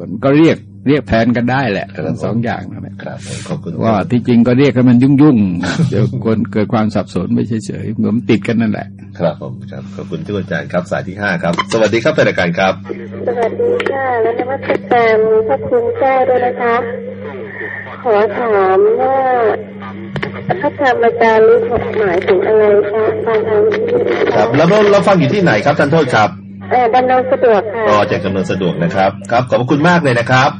มันก็เรียกเรียกแทนกันได้แหละทั้งสองอย่างนั่นแหละครับผมขอบคุณว่าที่จริงก็เรียกให้มันยุ่งยุ่งๆเดี๋ยวคนเกิดความสับสนไม่เฉยๆเหมือนมันติดกันนั่นแหละ ครับผมครับขอบคุณที่อาจารย์ครับสายที่ห้าครับ สวัสดีครับเป็นรายการครับ สวัสดีค่ะและนวัตกรรมพระคุณเจ้าด้วยนะคะ ขอถามว่าพระธรรมจารีหมายถึงอะไรคะฟังทางที่ครับ แล้วเราเราฟังอยู่ที่ไหนครับท่านโทษครับ เออดำเนินสะดวกค่ะก็จากกำเนิดสะดวกนะครับ ครับ ขอบพระคุณมากเลยนะครับ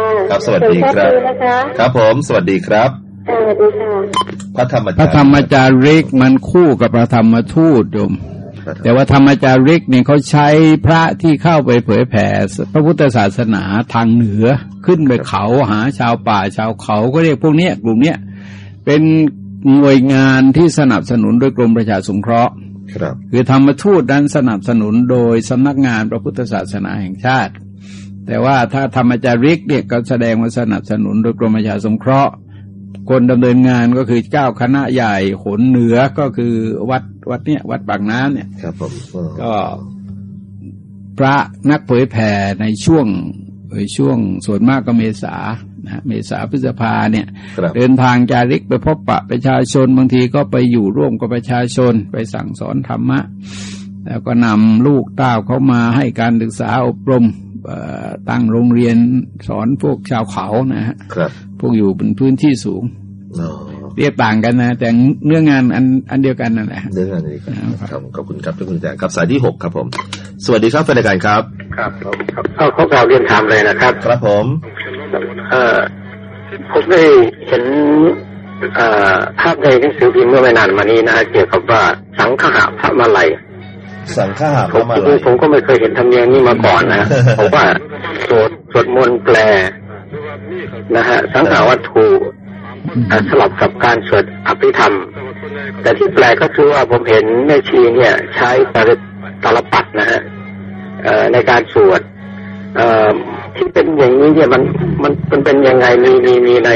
ะครับ สวัสดีครับสวัสดีนะคะครับผม สวัสดีครับเออสวัสดีค่ะพระธรรมพระธรรมจาริกมันคู่กับพระธรรมทูตโยมแต่ว่าธรรมจาริกเนี่ยเขาใช้พระที่เข้าไปเผยแผ่พระพุทธศาสนาทางเหนือขึ้นไปเขาหาชาวป่าชาวเขาก็เรียกพวกเนี้ยกลุ่มเนี้ยเป็นหน่วยงานที่สนับสนุนโดยกรมประชาสงเคราะห์ ครับคือธรรมทูตนั้นสนับสนุนโดยสำนักงานพระพุทธศาสนาแห่งชาติ แต่ว่าถ้าธรรมจาริกเนี่ยก็แสดงว่าสนับสนุนโดยกรมประชาสงเคราะห์ คนดำเนินงานก็คือเจ้าคณะใหญ่ขนเหนือก็คือวัดวัดเนี่ยวัดปากน้ำเนี่ยครับผมเออก็พระนักเผยแผ่ในช่วงเอ่ย ช่วงส่วนมากก็เมษานะฮะเมษาพฤษภาเนี่ยครับเดินทางจาริกไปพบปะประชาชนบางทีก็ไปอยู่ร่วมกับประชาชน ไปสั่งสอนธรรมะ แล้วก็นำลูกเต้าเขามาให้การศึกษาอบรมเอ่อตั้งโรงเรียนสอนพวกชาวเขานะฮะครับพวกอยู่บนพื้นที่สูงอ๋อ เรียกต่างกันนะ แต่เนื้องานอันอันเดียวกันนั่นแหละเรื่องอะไรครับครับครับขอบคุณครับท่านคุณอาจารย์ครับสายที่หกครับผม สวัสดีครับเป็นรายการครับ ครับเอาเขากล่าวเรียนถามเลยนะครับ ครับผมเอ่อผมได้เห็นเอ่อภาพในหนังสือพิมพ์เมื่อไม่นานมานี้นะเกี่ยวกับว่าสังฆะพระมาลัยสังฆาพผระมมาลัยผมก็ไม่เคยเห็นธรรมเนียมนี้มาก่อนนะผมว่าสวดสวดมนต์แปลนะฮะสังฆาวัตถุอะ สลับกับการสวดอภิธรรม แต่ที่แปลกก็คือว่าผมเห็นแม่ชีเนี่ย ใช้ตาลตาลปัดนะฮะเอ่อในการสวดเอ่อที่เป็นอย่างนี้เนี่ยมันมันมันเป็นยังไงมีมีมีใน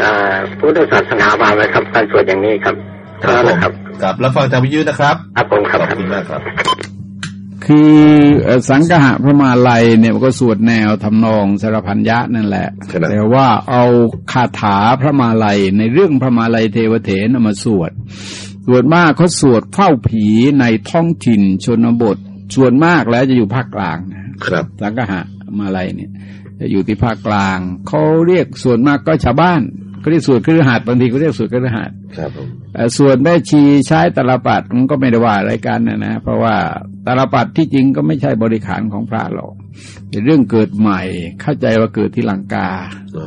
อ่าพุทธศาสนามาไหมครับ การสวดอย่างนี้ครับครับผมนะครับครับ แล้วฟังทางวิทยุนะครับครับผมคขรับอบคุณมากครับ คือเอ่อสังฆะพระมาลัยเนี่ยมันก็สวดแนวทำนองสารพันยะนั่นแหละครับแต่ว่าเอาคาถาพระมาลัยในเรื่องพระมาลัยเทวเถนำมาสวดส่วนมากเขาสวดเฝ้าผีในท้องถิ่นชนบทส่วนมากแล้วจะอยู่ภาคกลางนะครับ สังฆะมาลัยเนี่ย จะอยู่ที่ภาคกลางเขาเรียกส่วนมากก็ชาวบ้าน เขาเรียกสวดคฤหัสถ์บางทีก็เรียกสวดคฤหัสถ์ครับผมเอ่อส่วนแม่ชีใช้ตาลปัดมันก็ไม่ได้ว่าอะไรกันนะนะเพราะว่าตาลปัดที่จริงก็ไม่ใช่บริขารของพระหรอกเป็นเรื่องเกิดใหม่เข้าใจว่าเกิดที่ลังกาอ๋อ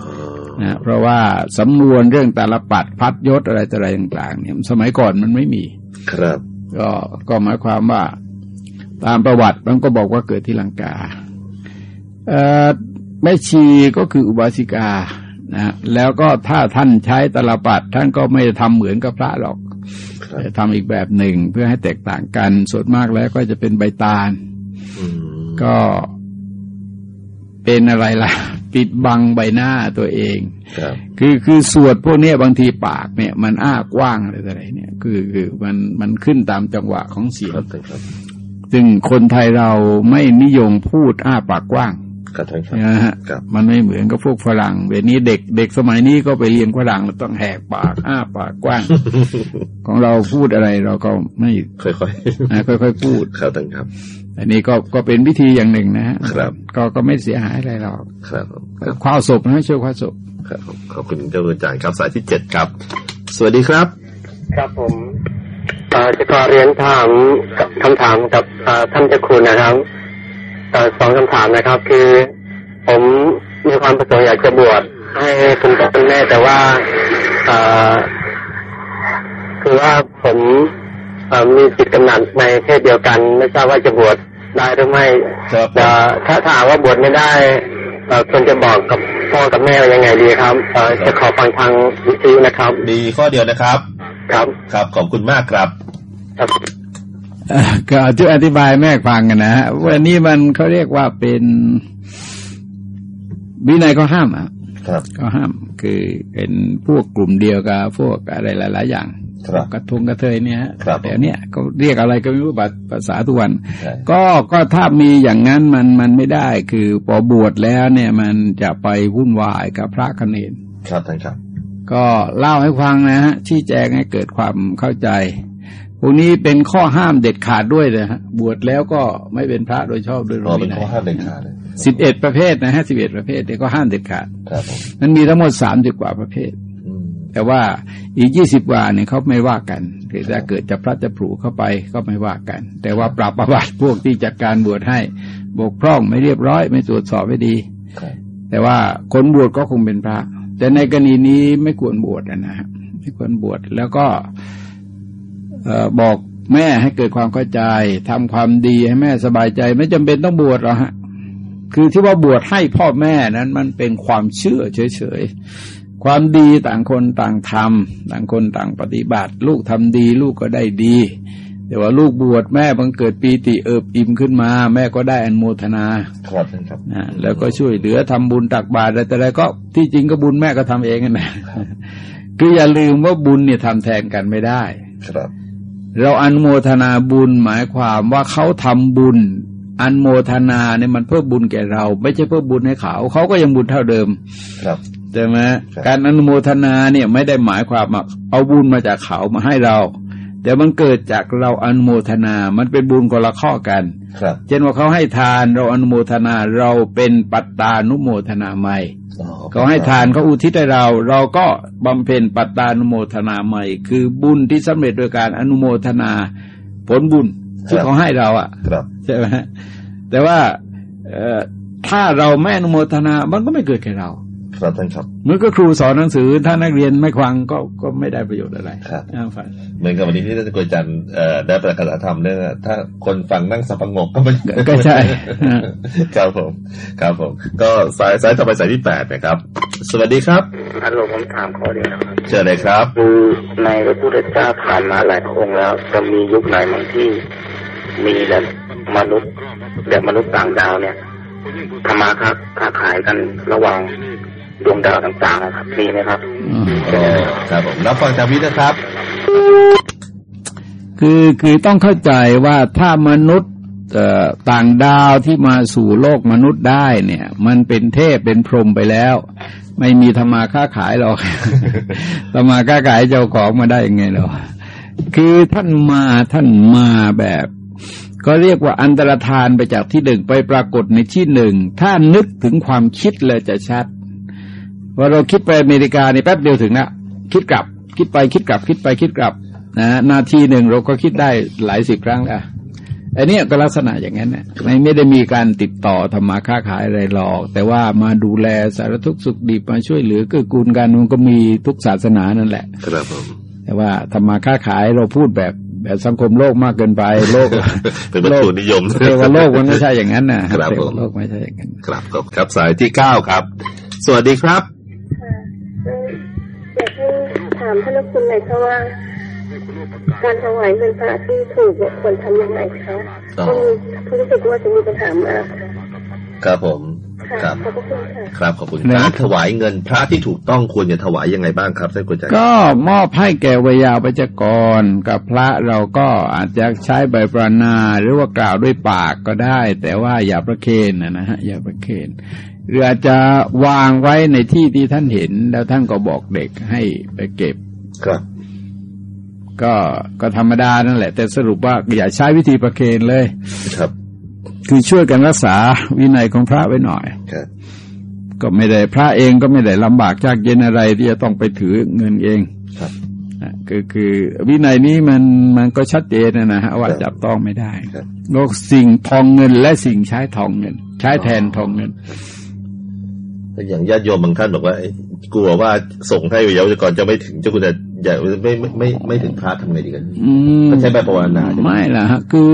นะเพราะว่าสำนวนเรื่องตาลปัดพัดยศอะไรต่ออะไรต่างๆเนี่ยสมัยก่อนมันไม่มี ครับ ก็ก็หมายความว่า ตามประวัติมันก็บอกว่าเกิดที่ลังกาเอ่อแม่ชีก็คืออุบาสิกา นะแล้วก็ถ้าท่านใช้ตาลปัดท่านก็ไม่ได้ทำเหมือนกับพระหรอกครับจะทำอีกแบบหนึ่งเพื่อให้แตกต่างกันส่วนมากแล้วก็จะเป็นใบตาลอืมก็เป็นอะไรล่ะ ปิดบังใบหน้าตัวเองครับคือคือสวดพวกเนี้ยบางทีปากเนี่ย มันอ้ากว้างอะไรต่ออะไรเนี่ย คือคือมันมันขึ้นตามจังหวะของเสียคงรับท่านครับซึ่งคนไทยเราไม่นิยมพูดอ้าปากกว้าง ครับท่านครับนะฮะครับมันไม่เหมือนกับพวกฝรั่งเดี๋ยวนี้เด็กเด็กสมัยนี้ก็ไปเรียนฝรั่งเราต้องแหกปากอ้าปากกว้าง ของเราพูดอะไรเราก็ไม่ค่อยนะค่อยๆพูดๆครับท่านครับ อันนี้ก็ก็เป็นวิธีอย่างหนึ่งนะฮะครับ ก็ก็ไม่เสียหายอะไรหรอกครับผมครับคว้าศพนะช่วยคว้าศพครับผมขอบคุณเจ้าอาจารย์ครับสายที่เจ็ดครับ สวัสดีครับ ครับผมเอ่อจะขอเรียนถามกับคำถามกับเอ่อท่านเจ้าคุณนะครับเอ่อ สองคำถามนะครับ คือ ผมมีความประสงค์อยากจะบวชให้คุณพ่อคุณแม่แต่ว่าเอ่อคือว่าผมเอ่อมีจิตกำหนัดในเพศเดียวกัน ไม่ทราบว่าจะบวชได้หรือไม่ครับเอ่อถ้าถามว่าบวชไม่ได้เอ่อควรจะบอกกับพ่อกับแม่ว่ายังไงดีครับเอ่อจะขอฟังทางวิทยุนะครับ ดีข้อเดียวนะครับ ครับครับขอบคุณมากครับครับเอ่อ ก็จะอธิบายแม่ฟังกันนะฮะวันนี้มันเขาเรียกว่าเป็นวินัยก็ห้ามอะครับก็ห้ามคือเป็นพวกกลุ่มเดียวกับพวกอะไรหลาย ๆ อย่างครับกระทงกระเทยเนี่ยฮะครับแต่เนี้ยก็เรียกอะไรก็ไม่รู้ภาษาทุกวันใช่ก็ก็ถ้ามีอย่างนั้นมันมันไม่ได้ คือพอบวชแล้วเนี่ยมันจะไปวุ่นวายกับพระคเนนครับท่านครับ ก็เล่าให้ฟังนะฮะชี้แจงให้เกิดความเข้าใจ พวกนี้เป็นข้อห้ามเด็ดขาดด้วยนะฮะบวชแล้วก็ไม่เป็นพระโดยชอบโดยรอวิเป็นนัข้อยห้ามเด็ดขาดเลยสิบเอ็ดประเภทนะฮะสิบเอ็ดประเภทเนี่ยก็ห้ามเด็ดขาดครับผมมันมีทั้งหมดสามสิบกว่าประเภทอืมแต่ว่าอีกยี่สิบกว่าเนี่ยเขาไม่ว่ากันคือถ้าเกิดจะพลัดจะผลูเข้าไปก็ไม่ว่ากัน แต่ว่าปราบประวัติพวกที่จัดการบวชให้บกพร่องไม่เรียบร้อย ไม่ตรวจสอบให้ดีครับแต่ว่าคนบวชก็คงเป็นพระ แต่ในกรณีนี้ไม่ควรบวชนะฮะไม่ควรบวชแล้วก็เอ่อ บอกแม่ให้เกิดความเข้าใจทำความดีให้แม่สบายใจ ไม่จำเป็นต้องบวชหรอกฮะ คือที่ว่าบวชให้พ่อแม่นั้น มันเป็นความเชื่อเฉยๆ ความดีต่างคนต่างทำต่างคนต่างปฏิบัติ ลูกทำดีลูกก็ได้ดี แต่ว่าลูกบวชแม่บังเกิดปีติเอิบอิ่มขึ้นมา แม่ก็ได้อนโมทนาครับท่านครับนะแล้วก็ช่วยเหลือทำบุญตักบาตรอะไรแต่อะไรก็ที่จริงก็บุญแม่ก็ทำเองนั่นแหละคืออย่าลืมว่าบุญเนี่ยทำแทนกันไม่ได้ ครับ เราอนุโมทนาบุญหมายความว่าเขาทำบุญอนุโมทนาเนี่ยมันเพื่อบุญแก่เรา ไม่ใช่เพื่อบุญให้เขาเขาก็ยังบุญเท่าเดิม ครับใช่ไหมครับการอนุโมทนาเนี่ยไม่ได้หมายความว่าเอาบุญมาจากเขามาให้เรา แต่มันเกิดจากเราอนุโมทนา มันเป็นบุญคนละข้อกันครับเช่นว่าเขาให้ทานเราอนุโมทนาเราเป็นปัตตานุโมทนาใหม่อ๋อ เขาให้ทานเขาอุทิศให้เรา เราก็บำเพ็ญปัตตานุโมทนาใหม่ คือบุญที่สำเร็จโดยการอนุโมทนาผลบุญที่เขาให้เราอะครับใช่ไหมฮะแต่ว่าเอ่อถ้าเราไม่อนุโมทนา มันก็ไม่เกิดแก่เรา ครับท่านครับเหมือนก็ครูสอนหนังสือถ้านักเรียนไม่ฟังก็ก็ไม่ได้ประโยชน์อะไรครับอ่าฟังเหมือนกับวันนี้ที่ท่านกุยจันทร์เอ่อได้ประกาศธรรมเนี่ยนะถ้าคนฟังนั่งสับประงกก็ไม่ก็ใช่ครับผมครับผม ก็สายสายต่อไปสายที่แปดนะครับ สวัสดีครับฮัลโหลผมถามข้อเดียวนะครับเจอเลยครับคือในพระพุทธเจ้าผ่านมาหลายพระองค์แล้ว จะมียุคไหนบางที่มีแต่มนุษย์แบบมนุษย์ต่างดาวเนี่ยทำมาค้าค้าขายกันระหว่าง ดวงดาวต่างๆนะครับมีไหมครับอืมก็ครับผมรับฟังจากวิทย์นะครับ คือคือต้องเข้าใจว่าถ้ามนุษย์เอ่อต่างดาวที่มาสู่โลกมนุษย์ได้เนี่ย มันเป็นเทพเป็นพรหมไปแล้ว ไม่มีธรรมาค้าขายหรอกธรรมาค้าขายเจ้าของมาได้ยังไงหรอคือท่านมาท่านมาแบบ ก็เรียกว่าอันตรธานไปจากที่หนึ่งไปปรากฏในที่หนึ่ง ถ้านึกถึงความคิดเลยจะชัด ว่าเราคิดไปอเมริกาในแป๊บเดียวถึงละคิดกลับ คิดไปคิดกลับ คิดไปคิดกลับนะนาทีหนึ่งเราก็คิดได้หลายสิบครั้งแล้วอันเนี้ยก็ลักษณะอย่างนั้นนะไม่ไม่ได้มีการติดต่อทำมาค้าขายอะไรหรอก แต่ว่ามาดูแลสารทุกข์สุขดิบมาช่วยเหลือเกื้อกูลกันมันก็มีทุกศาสนานั่นแหละ ครับผมแต่ว่าทำมาค้าขายเราพูดแบบแบบสังคมโลกมากเกินไปโลกเป็นวัตถุนิยมเรียกว่าโลกมันไม่ใช่อย่างนั้นนะครับเรียกผมว่าโลกไม่ใช่อย่างนั้นครับครับครับสายที่เก้าครับ สวัสดีครับามท่านคุณหน่อยค่ะว่า การถวายเงินพระที่ถูกเนี่ยควรทำยังไงคะอ๋อก็มีรู้สึกว่าจะมีปัญหามากค่ะครับผมค่ะครับขอบพระคุณค่ะครับขอบคุณครับถวายเงินพระที่ถูกต้องควรจะถวายยังไงบ้างครับท่านกุยจันทร์ก็มอบให้แก่วิยาปัจจกรกับพระเราก็อาจจะใช้ใบปรานาหรือว่ากล่าวด้วยปากก็ได้ แต่ว่าอย่าประเคนนะนะฮะอย่าประเคน หรืออาจจะวางไว้ในที่ที่ท่านเห็น แล้วท่านก็บอกเด็กให้ไปเก็บครับ ก็ก็ธรรมดานั่นแหละ แต่สรุปว่าอย่าใช้วิธีประเคนเลย ครับ คือช่วยกันรักษาวินัยของพระไว้หน่อยครับก็ไม่ได้พระเองก็ไม่ได้ลำบากยากเย็นอะไรที่จะต้องไปถือเงินเองครับอะคือคือวินัยนี้มันมันก็ชัดเจนนะนะฮะว่าครับจับต้องไม่ได้ครับโลกสิ่งทองเงินและสิ่งใช้ทองเงิน ใช้แทนทองเงิน อย่างญาติโยมบางท่านบอกว่าเอ้ยกลัวว่าส่งให้วิทยาวัจกรจะไม่ถึงเจ้าคุณจะอย่าไม่ไม่ไม่ไม่ถึงพระทำไงดีกันอืมก็ใช้ใบภาวนาใช่ไหมไม่ล่ะฮะคือ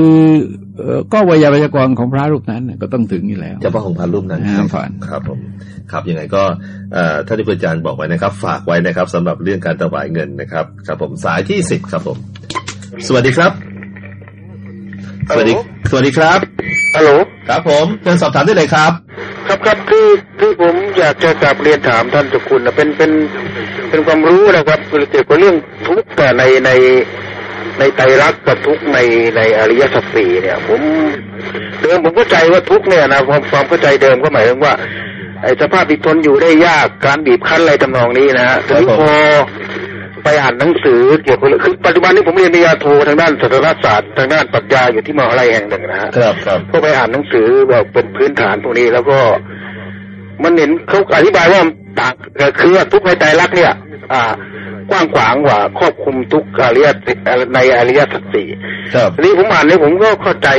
เอ่อก็วิยาวัจกรของพระรูปนั้นน่ะก็ต้องถึงอยู่แล้วเฉพาะของพระรูปนั้นอ่าครับผ่านครับผมครับยังไงก็เอ่อท่านที่คุณอาจารย์บอกไว้นะครับ ฝากไว้นะครับสำหรับเรื่องการถวายเงินนะครับ ครับผมสายที่สิบครับผม สวัสดีครับ สวัสดี สวัสดีครับฮัลโหลครับผมเชิญสอบถามได้เลยครับ ครับครับคือคือผมอยากจะกลับเรียนถามท่านเจ้าคุณนะเป็นเป็นเป็นความรู้นะครับเกี่ยวกับเรื่องทุกข์กับในในในไตรลักษณ์กับทุกข์ในในอริยสัจสี่เนี่ย ผมเดิมผมเข้าใจว่าทุกข์เนี่ยนะความความเข้าใจเดิมก็หมายถึงว่าไอ้สภาพที่ทนอยู่ได้ยากการบีบคั้นอะไรทำนองนี้นะฮะแต่นี่พอ ไปอ่านหนังสือเกี่ยวกับคือปัจจุบันนี้ผมเรียนปริญญาโททางด้านศาสนศาสตร์ทางด้านปรัชญาอยู่ที่มหาวิทยาลัยแห่งหนึ่งนะฮะครับครับก็ไปอ่านหนังสือแบบเป็นพื้นฐานพวกนี้แล้วก็ มันเห็นเขาอธิบายว่าต่างคือว่าทุกข์ในใจรักษณ์เนี่ย อ่ากว้างขวางกว่าครอบคลุมทุกอริยสัจในอริยสัจสี่ครับทีนี้ผมอ่านเนี่ยผมก็เข้าใจ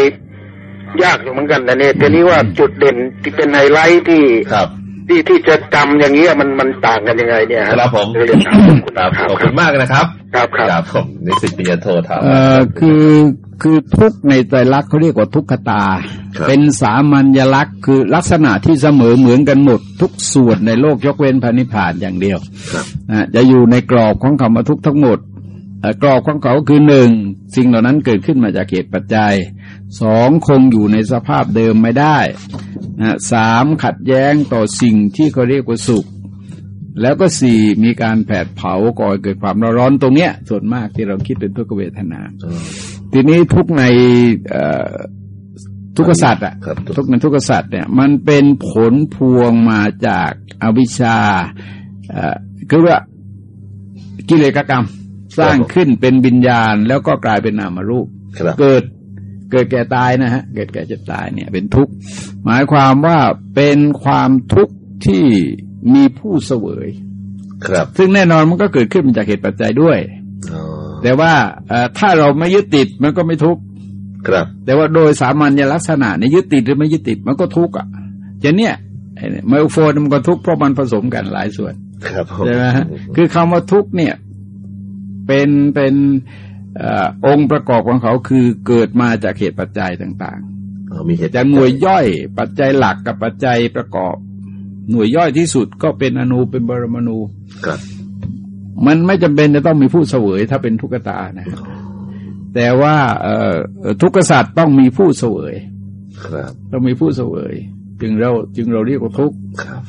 ยากอยู่เหมือนกันนะเนี่ยทีนี้ว่าจุดเด่นที่เป็นไฮไลท์ที่ครับ ที่ที่จะจำอย่างเงี้ยมันมันต่างกันยังไงเนี่ยฮะครับผมเรียนถามคุณครับครับขอบคุณมากนะครับ ครับครับครับผมนิสิตปริญญาโทถามเอ่อคือคือทุกข์ในไตรลักษณ์เขาเรียกว่าทุกขตาครับเป็นสามัญลักษณ์คือลักษณะที่เสมอเหมือนกันหมด ทุกส่วนในโลกยกเว้นพระนิพพานอย่างเดียวครับนะจะอยู่ในกรอบของคำว่าทุกข์ทั้งหมดเอ่อ กรอบของเขาคือหนึ่งสิ่งเหล่านั้นเกิดขึ้นมาจากเหตุปัจจัยสองคงอยู่ในสภาพเดิมไม่ได้นะสามขัดแย้งต่อสิ่งที่เขาเรียกว่าสุข แล้วก็สี่มีการแผดเผาก่อให้เกิดความร้อนตรงเนี้ย ส่วนมากที่เราคิดเป็นทุกขเวทนา ทีนี้ทุกข์ในเอ่อทุกขสัตว์อะครับทุกข์ในทุกขสัตว์เนี่ย มันเป็นผลพวงมาจากอวิชชาเอ่อคือว่ากิเลสกรรม สร้างขึ้นเป็นวิญญาณแล้วก็กลายเป็นนามรูปครับเกิดเกิดแก่ตายนะฮะ เกิดแก่เจ็บตายเนี่ย เป็นทุกข์ หมายความว่าเป็นความทุกข์ที่มีผู้เสวย ครับ ซึ่งแน่นอนมันก็เกิดขึ้นมาจากเหตุปัจจัยด้วยอ๋อแต่ว่าเอ่อถ้าเราไม่ยึดติดมันก็ไม่ทุกข์ครับ แต่ว่าโดยสามัญลักษณะเนี่ยยึดติดหรือไม่ยึดติดมันก็ทุกข์อะอย่างเนี้ยไอ้เนี่ยไมโครโฟนมันก็ทุกข์เพราะมันผสมกันหลายส่วน ครับผมใช่ไหมฮะคือคำว่าทุกข์เนี่ย เป็นเป็นเออองค์ประกอบของเขาคือเกิดมาจากเหตุปัจจัยต่างอ๋อมีเหตุๆจากหน่วยย่อย ปัจจัยหลักกับปัจจัยประกอบ หน่วยย่อยที่สุดก็เป็นอนูเป็นบรมณูครับมันไม่จำเป็นจะต้องมีผู้เสวยถ้าเป็นทุกขตานะฮะแต่ว่าเอ่อทุกขสัตว์ต้องมีผู้เสวย ครับ ต้องมีผู้เสวย จึงเราจึงเราเรียกว่าทุกข์ครับ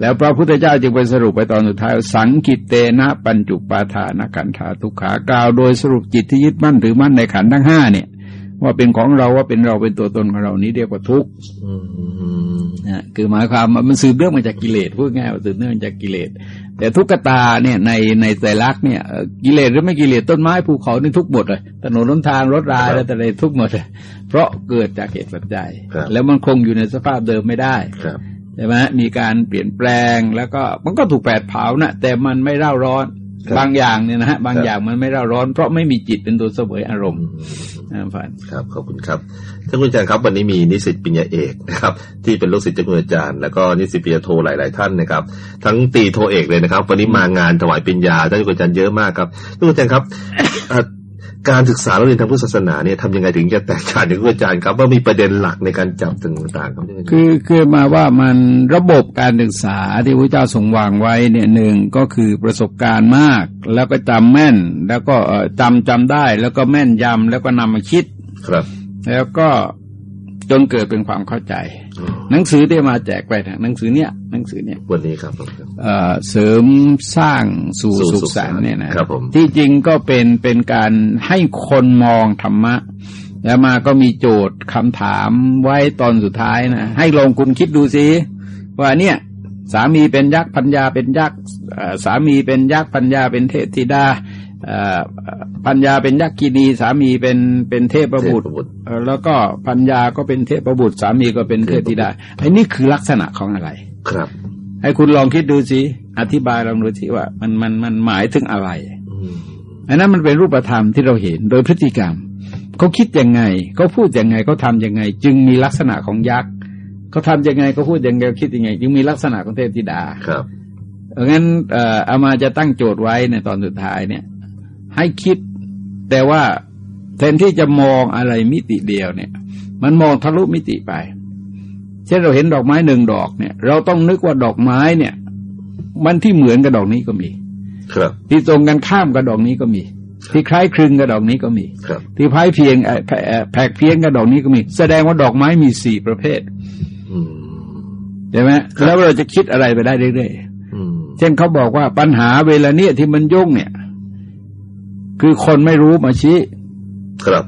แล้วพระพุทธเจ้าจึงไปสรุปไปตอนสุดท้ายว่าสังกิตเตนะปัญจุปาทานขันธาทุกขากล่าว โดยสรุปจิตที่ยึดมั่นถือมั่นในขันธ์ทั้งห้าเนี่ย ว่าเป็นของเราว่าเป็นเราเป็นตัวตนของเรานี้เรียกว่าทุกข์อืมนะคือหมายความว่ามันสืบเนื่องมาจากกิเลสพูดง่ายว่าสืบเนื่องมาจากกิเลสแต่ทุกขตาเนี่ยในในไตรลักษณ์เนี่ยเอ่อกิเลสหรือไม่กิเลสต้นไม้ภูเขานี่ทุกหมดเลยถนนหนทางรถราอะไรแต่อะไรทุกหมดเลยเพราะเกิดจากเหตุปัจจัยครับแล้วมันคงอยู่ในสภาพเดิมไม่ได้ครับ ใช่ไหมมีการเปลี่ยนแปลงแล้วก็มันก็ถูกแผดเผานะแต่มันไม่เร่าร้อนครับบางอย่างเนี่ยนะฮะบางครับอย่างมันไม่เร่าร้อน เพราะไม่มีจิตเป็นตัวเสวยอารมณ์นะฟันครับขอบคุณครับท่านคุณอาจารย์ครับ วันนี้มีนิสิตปริญญาเอกนะครับ ที่เป็นลูกศิษย์เจ้าคุณอาจารย์แล้วก็นิสิตปริญญาโทหลาย ๆ ท่านนะครับ ทั้งตีโทเอกเลยนะครับ วันนี้มางานถวายปริญญาท่านคุณอาจารย์เยอะมากครับท่านคุณอาจารย์ครับเอ่อ การศึกษาเราเรียนทางพุทธศาสนาเนี่ยทำยังไงถึงจะแตกต่างจากคุณอาจารย์ครับว่ามีประเด็นหลักในการจับต่างๆครับท่านอาจารย์คือคือมาว่ามันระบบการศึกษาที่พระเจ้าทรงวางไว้เนี่ยหนึ่งก็คือประสบการณ์มาก แล้วก็จำแม่น แล้วก็เอ่อจำจำได้ แล้วก็แม่นยำแล้วก็นำมาคิดครับ แล้วก็จนเกิดเป็นความเข้าใจ หนังสือที่มาแจกไปนะหนังสือเนี้ยหนังสือเนี้ยวันนี้ครับผมเอ่อเสริมสร้างสู่สู่สุขสุขสัสันนต์ต์เนี่ยนะครับผมที่จริงก็เป็นเป็นการให้คนมองธรรมะ แล้วมาก็มีโจทย์คำถามไว้ตอนสุดท้ายนะให้ลองคุณคิดดูสิว่าเนี่ยสามีเป็นยักษ์พัญญาเป็นยักษ์เอ่อสามีเป็นยักษ์พัญญาเป็นเทพธิดาเอ่อ พัญญาเป็นยักษ์กินีสามีเป็นเป็นเทพประบุตรเทพบุตรเอ่อแล้วก็พัญญาก็เป็นเทพประบุตร สามีก็เป็นเทพธิดาไอ้นี่คือลักษณะของอะไร ครับ ให้คุณลองคิดดูสิอธิบายลองดูสิว่า มันมันมันหมายถึงอะไรอืมอันนั้นมันเป็นรูปธรรมที่เราเห็นโดยพฤติกรรมเขาคิดยังไงเขาพูดยังไงเขาทำยังไง จึงมีลักษณะของยักษ์เขาทำยังไงเขาพูดยังไงเขาคิดยังไง จึงมีลักษณะของเทพธิดาครับเอองั้นเอ่ออามาจะตั้งโจทย์ไว้ในตอนสุดท้ายเนี่ย ให้คิด แต่ว่าแทนที่จะมองอะไรมิติเดียวเนี่ย มันมองทะลุมิติไป เช่นเราเห็นดอกไม้หนึ่งดอกเนี่ย เราต้องนึกว่าดอกไม้เนี่ย มันที่เหมือนกับดอกนี้ก็มี ครับ ที่ตรงกันข้ามกับดอกนี้ก็มี ที่คล้ายคลึงกับดอกนี้ก็มีครับที่พายเพียงเอ่อแผเอ่อแผกเพียงกับดอกนี้ก็มี แสดงว่าดอกไม้มีสี่ประเภทอืมใช่ไหมแล้วเราจะคิดอะไรไปได้เรื่อยอืมๆเช่นเขาบอกว่าปัญหาเวลาเนี้ยที่มันยุ่งเนี่ย คือคนไม่รู้มาชี้ ครับ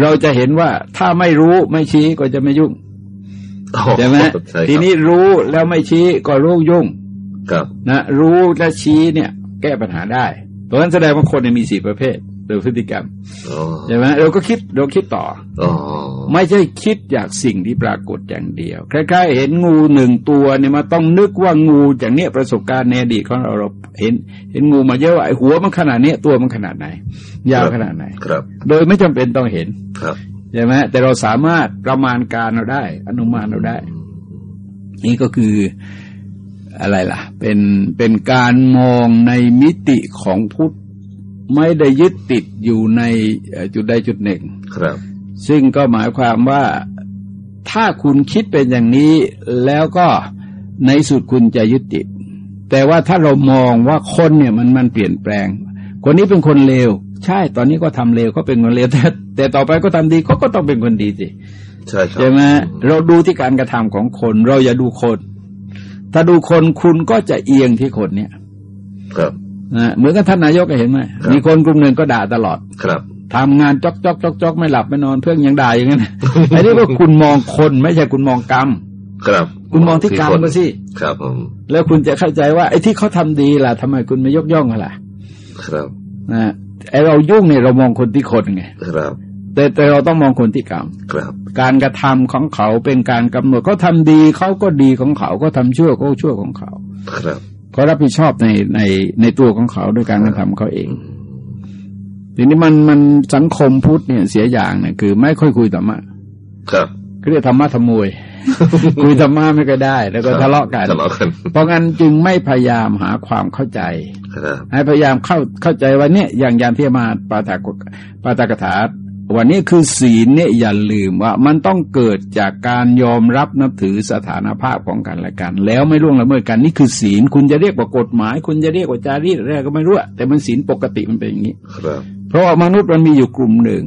เราจะเห็นว่าถ้าไม่รู้ไม่ชี้ก็จะไม่ยุ่งโอ้ใช่ไหมใช่ครับทีนี้รู้แล้วไม่ชี้ก็รู้ยุ่ง ครับ นะ รู้และชี้เนี่ย แก้ปัญหาได้เพราะฉะนั้นแสดงว่าคนเนี่ยมีสี่ประเภทโด ยพฤติกรรมอ๋อใช่ไหมเราก็คิดเราคิดต่ออ๋อไม่ใช่คิดจากสิ่งที่ปรากฏอย่างเดียวคล้ายๆเห็นงูหนึ่งตัวเนี่ยมาต้องนึกว่างูอย่างเนี้ยประสบการณ์ในอดีตของเราเราเห็น เห็นงูมาเยอะว่าไอ้หัวมันขนาดเนี้ยตัวมันขนาดไหน ยาวขนาดไหนครับ โดยไม่จำเป็นต้องเห็นครับใช่ไหมแต่เราสามารถประมาณการเราได้ อนุมานเราได้ นี่ก็คืออะไรล่ะ เป็นเป็นการมองในมิติของพุทธ ไม่ได้ยึดติดอยู่ในเอ่อจุดใดจุดหนึ่ง ครับ ซึ่งก็หมายความว่าถ้าคุณคิดเป็นอย่างนี้แล้วก็ในสุดคุณจะยึดติด แต่ว่าถ้าเรามองว่าคนเนี่ยมันมันเปลี่ยนแปลง คนนี้เป็นคนเลวใช่ ตอนนี้ก็ทำเลวก็เป็นคนเลวแต่แต่ต่อไปก็ทำดีเขาก็ต้องเป็นคนดีสิใช่ครับใช่ไหมเราดูที่การกระทำของคน เราอย่าดูคน ถ้าดูคนคุณก็จะเอียงที่คนเนี่ยครับ นะเหมือนกับท่านนายกเห็นไหมครับมีคนกลุ่มหนึ่งก็ด่าตลอดครับทำงานจอกจอกจอกจอกไม่หลับไม่นอนเพื่อนยังด่าอย่างนั้นอันนี้ก็คุณมองคนไม่ใช่คุณมองกรรมครับ คุณมองที่กรรมก็สิครับผมแล้วคุณจะเข้าใจว่าไอ้ที่เขาทำดีล่ะทำไมคุณไม่ยกย่องเขาล่ะ ครับนะไอ้เรายุ่งเนี่ยเรามองคนที่คนไงครับแต่แต่เราต้องมองคนที่กรรมครับ การกระทำของเขาเป็นการกำหนดเขาทำดีเขาก็ดีของเขาก็ทำชั่วก็ชั่วของเขา ครับ เขารับผิดชอบในในในตัวของเขาด้วยการกระทำเขาเองทีนี้มันมันสังคมพุทธเนี่ยเสียอย่างเนี่ยคือ ไม่ค่อยคุยธรรมะ ครับก็เรียกธรรมะธรรมวย คุยธรรมะไม่ก็ได้ แล้วก็ทะเลาะกันทะเลาะกัน เพราะงั้นจึงไม่พยายามหาความเข้าใจครับให้พยายามเข้าเข้าใจว่าเนี่ยอย่างอย่างที่มาปาตากปาตากถา วันนี้คือศีลเนี่ยอย่าลืมว่ามันต้องเกิดจากการยอมรับนับถือสถานภาพของกันและกัน แล้วไม่ล่วงละเมิดกันนี่คือศีล คุณจะเรียกว่ากฎหมาย คุณจะเรียกว่าจารีตอะไรก็ไม่รู้อะแต่มันศีลปกติมันเป็นอย่างนี้ครับเพราะว่ามนุษย์มันมีอยู่กลุ่มหนึ่ง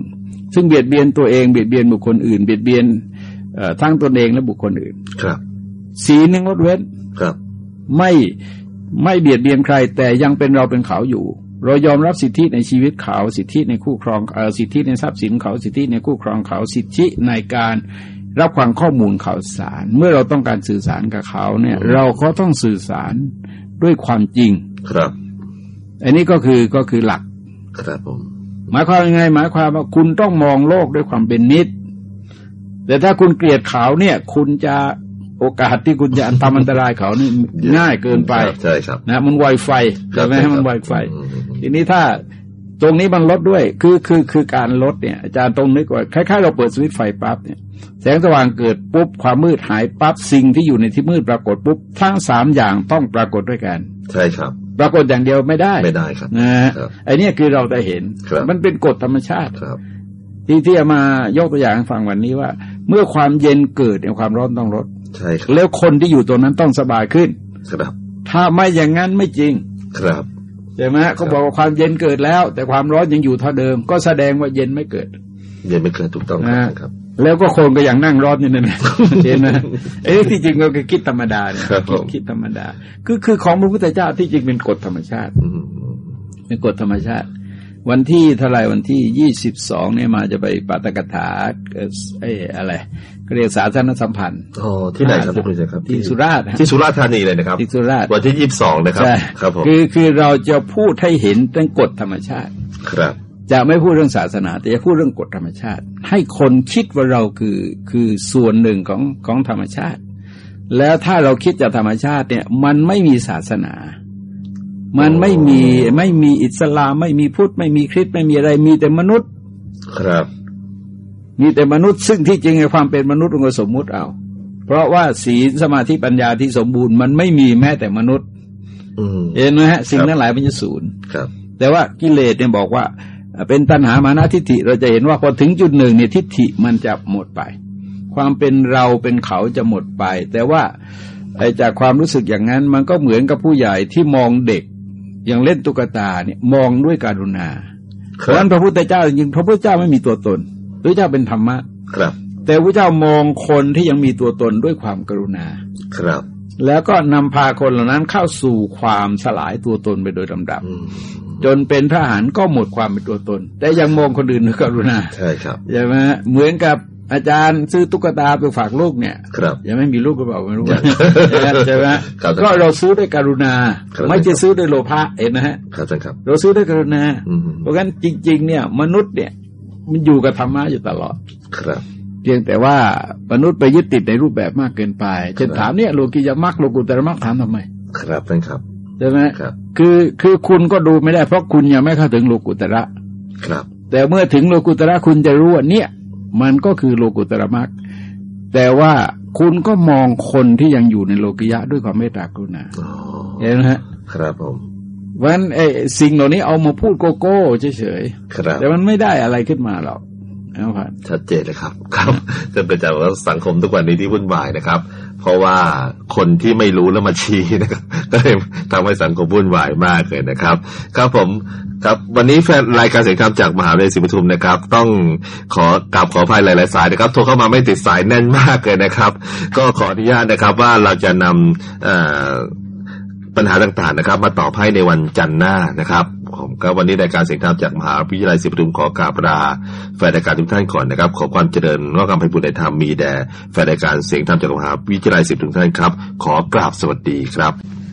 ซึ่งเบียดเบียนตัวเองเบียดเบียนบุคคลอื่นเบียดเบียนเอ่อทั้งตนเองและบุคคลอื่นครับศีลหนึ่งงดเว้นครับ ไม่ไม่เบียดเบียนใคร แต่ยังเป็นเราเป็นเขาอยู่ เรายอมรับสิทธิในชีวิตเขาสิทธิในคู่ครองเออสิทธิในทรัพย์สินเขาสิทธิในคู่ครองเขาสิทธิในการรับความข้อมูลข่าวสาร เมื่อเราต้องการสื่อสารกับเขาเนี่ย เราก็ต้องสื่อสารด้วยความจริงครับ อันนี้ก็คือก็คือหลักครับผมหมายความยังไงหมายความว่าคุณต้องมองโลกด้วยความเป็นนิดแต่ถ้าคุณเกลียดเขาเนี่ย คุณจะ โอกาสที่คุณจะทำอันตรายเขานี่ง่ายเกินไปครับใช่ครับนะมันไวไฟครัใช่บไหมใช่ครับมันไวไฟอืมทีนี้ถ้าตรงนี้มันลดด้วย คือคือคือการลดเนี่ยอาจารย์ตรงนึกว่าคล้ายๆเราเปิดสวิตช์ไฟปั๊บเนี่ย แสงสว่างเกิดปุ๊บความมืดหายปั๊บสิ่งที่อยู่ในที่มืดปรากฏปุ๊บทั้งสามอย่างต้องปรากฏด้วยกัน ใช่ครับ ปรากฏอย่างเดียวไม่ได้ไม่ได้ครับนะฮะครับไอ้เนี่ยคือเราได้เห็นครับมันเป็นกฎธรรมชาติครับที่ที่เอามายกตัวอย่างให้ฟังวันนี้ว่า เมื่อความเย็นเกิดเนี่ยความร้อนต้องลด ใช่ครับแล้วคนที่อยู่ตรงนั้นต้องสบายขึ้น ครับ ถ้าไม่อย่างนั้นไม่จริง ครับใช่ไหมเขาบอกว่าความเย็นเกิดแล้ว แต่ความร้อนยังอยู่เท่าเดิม ก็แสดงว่าเย็นไม่เกิด เย็นไม่เคยถูกต้องนะครับ แล้วก็คนก็ยังนั่งร้อนอยู่นั่นแหละเห็นไหมเอ้ยที่จริงก็คือคิดธรรมดาเนี่ยครับผคิดมคิดธรรมดา คือคือของพระพุทธเจ้าที่จริงเป็นกฎธรรมชาติอืมเป็นกฎธรรมชาติ วันที่เท่าไหรวันที่ยี่สิบสองเนี่ยมาจะไปปาตกถาเอ่อเอ้ยอะไรก็ เรียกสาธารณสัมพันธ์อ๋อที่ไหนครับที่คุณชัยครับที่สุราษฎร์นะที่สุราษฎร์ธานีเลยนะครับที่สุราษฎร์วันที่ยี่สิบสองนะครับใช่ครับผมคือคือเราจะพูดให้เห็นเรื่องกฎธรรมชาติ ครับ จะไม่พูดเรื่องศาสนา แต่จะพูดเรื่องกฎธรรมชาติ ให้คนคิดว่าเราคือคือส่วนหนึ่งของของธรรมชาติ แล้วถ้าเราคิดจากธรรมชาติเนี่ย มันไม่มีศาสนา มันไม่มีไม่มีอิสลามไม่มีพุทธไม่มีคริสต์ไม่มีอะไรมีแต่มนุษย์ ครับ มีแต่มนุษย์ซึ่งที่จริงในความเป็นมนุษย์มันก็สมมุติเอา เพราะว่าศีลสมาธิปัญญาที่สมบูรณ์มันไม่มีแม้แต่มนุษย์อืมเห็นไหมฮะสิ่งครับนั้นหลายมันจะศูนย์ครับแต่ว่ากิเลสเนี่ยบอกว่า เป็นตัณหามานะทิฏฐิเราจะเห็นว่าพอถึงจุดหนึ่งเนี่ยทิฏฐิมันจะหมดไป ความเป็นเราเป็นเขาจะหมดไป แต่ว่าไอ้จากความรู้สึกอย่างนั้น มันก็เหมือนกับผู้ใหญ่ที่มองเด็ก อย่างเล่นตุ๊กตาเนี่ยมองด้วยการุณาคเพราะฉะรันั้บนพระพุทธเจ้าจริงๆพระพุทธเจ้าไม่มีตัวตน พระพุทธเจ้าเป็นธรรมะครับ แต่พระเจ้ามองคนที่ยังมีตัวตนด้วยความกรุณาครับ แล้วก็นำพาคนเหล่านั้นเข้าสู่ความสลายตัวตนไปโดยลำดับอืมจนเป็นพระอรหันต์ก็หมดความเป็นตัวตน แต่ยังมองคนอื่นด้วยกรุณาใช่ครับใช่ไหมฮะเหมือนกับอาจารย์ซื้อตุ๊กตาไปฝากลูกเนี่ยครับยังไม่มีลูกก็บอกไม่รู้ยังใช่ไหมฮะครับก็เราซื้อด้วยกรุณาครับไม่ใช่ซื้อด้วยโลภะเห็นนะฮะครับอาจารย์ครับเราซื้อด้วยกรุณาอืมเพราะงั้นจริง ๆ เนี่ย มนุษย์เนี่ย มันอยู่กับธรรมะอยู่ตลอด ครับ เพียงแต่ว่ามนุษย์ไปยึดติดในรูปแบบมากเกินไปเช่นครับถามเนี่ยโลกิยามรรคโลกุตระมรรคถามทำไม ครับท่านครับใช่ไหมครับ คือคือคุณก็ดูไม่ได้เพราะคุณยังไม่เข้าถึงโลกุตระ ครับ แต่เมื่อถึงโลกุตระคุณจะรู้ว่าเนี่ย มันก็คือโลกุตระมรรคแต่ว่าคุณก็มองคนที่ยังอยู่ในโลกิยะด้วยความเมตตากรุณาอ๋อเห็นไหมฮะครับผม เพราะฉะนั้นไอ้สิ่งเหล่านี้เอามาพูดโกโก้เฉยครับๆแต่มันไม่ได้อะไรขึ้นมาหรอกเอาผ่านชัดเจนเลยครับ ครับจะเป็นจากว่าสังคมทุกวันนี้ที่วุ่นวายนะครับ เพราะว่าคนที่ไม่รู้แล้วมาชี้นะครับก็เลยทำให้สังคมวุ่นวายมากเลยนะครับ ครับผมครับวันนี้แฟนรายการเสียงคำจากมหาวิทยาลัยศรีปทุมนะครับ ต้องขอกราบขออภัยหลาย ๆ สายนะครับ โทรเข้ามาไม่ติดสายแน่นมากเลยนะครับ ก็ขออนุญาตนะครับว่าเราจะนำเอ่อ ปัญหาต่างๆนะครับ มาตอบให้ในวันจันทร์หน้านะครับผมก็วันนี้รายการเสียงธรรมจากมหาวิทยาลัยศรีปทุมขอกราบลาแฟนรายการทุกท่านก่อนนะครับ ขอความเจริญว่าการไพบุญในธรรมมีแด่แฟนรายการเสียงธรรมจากมหาวิทยาลัยศรีปทุมท่านครับ ขอกราบสวัสดีครับ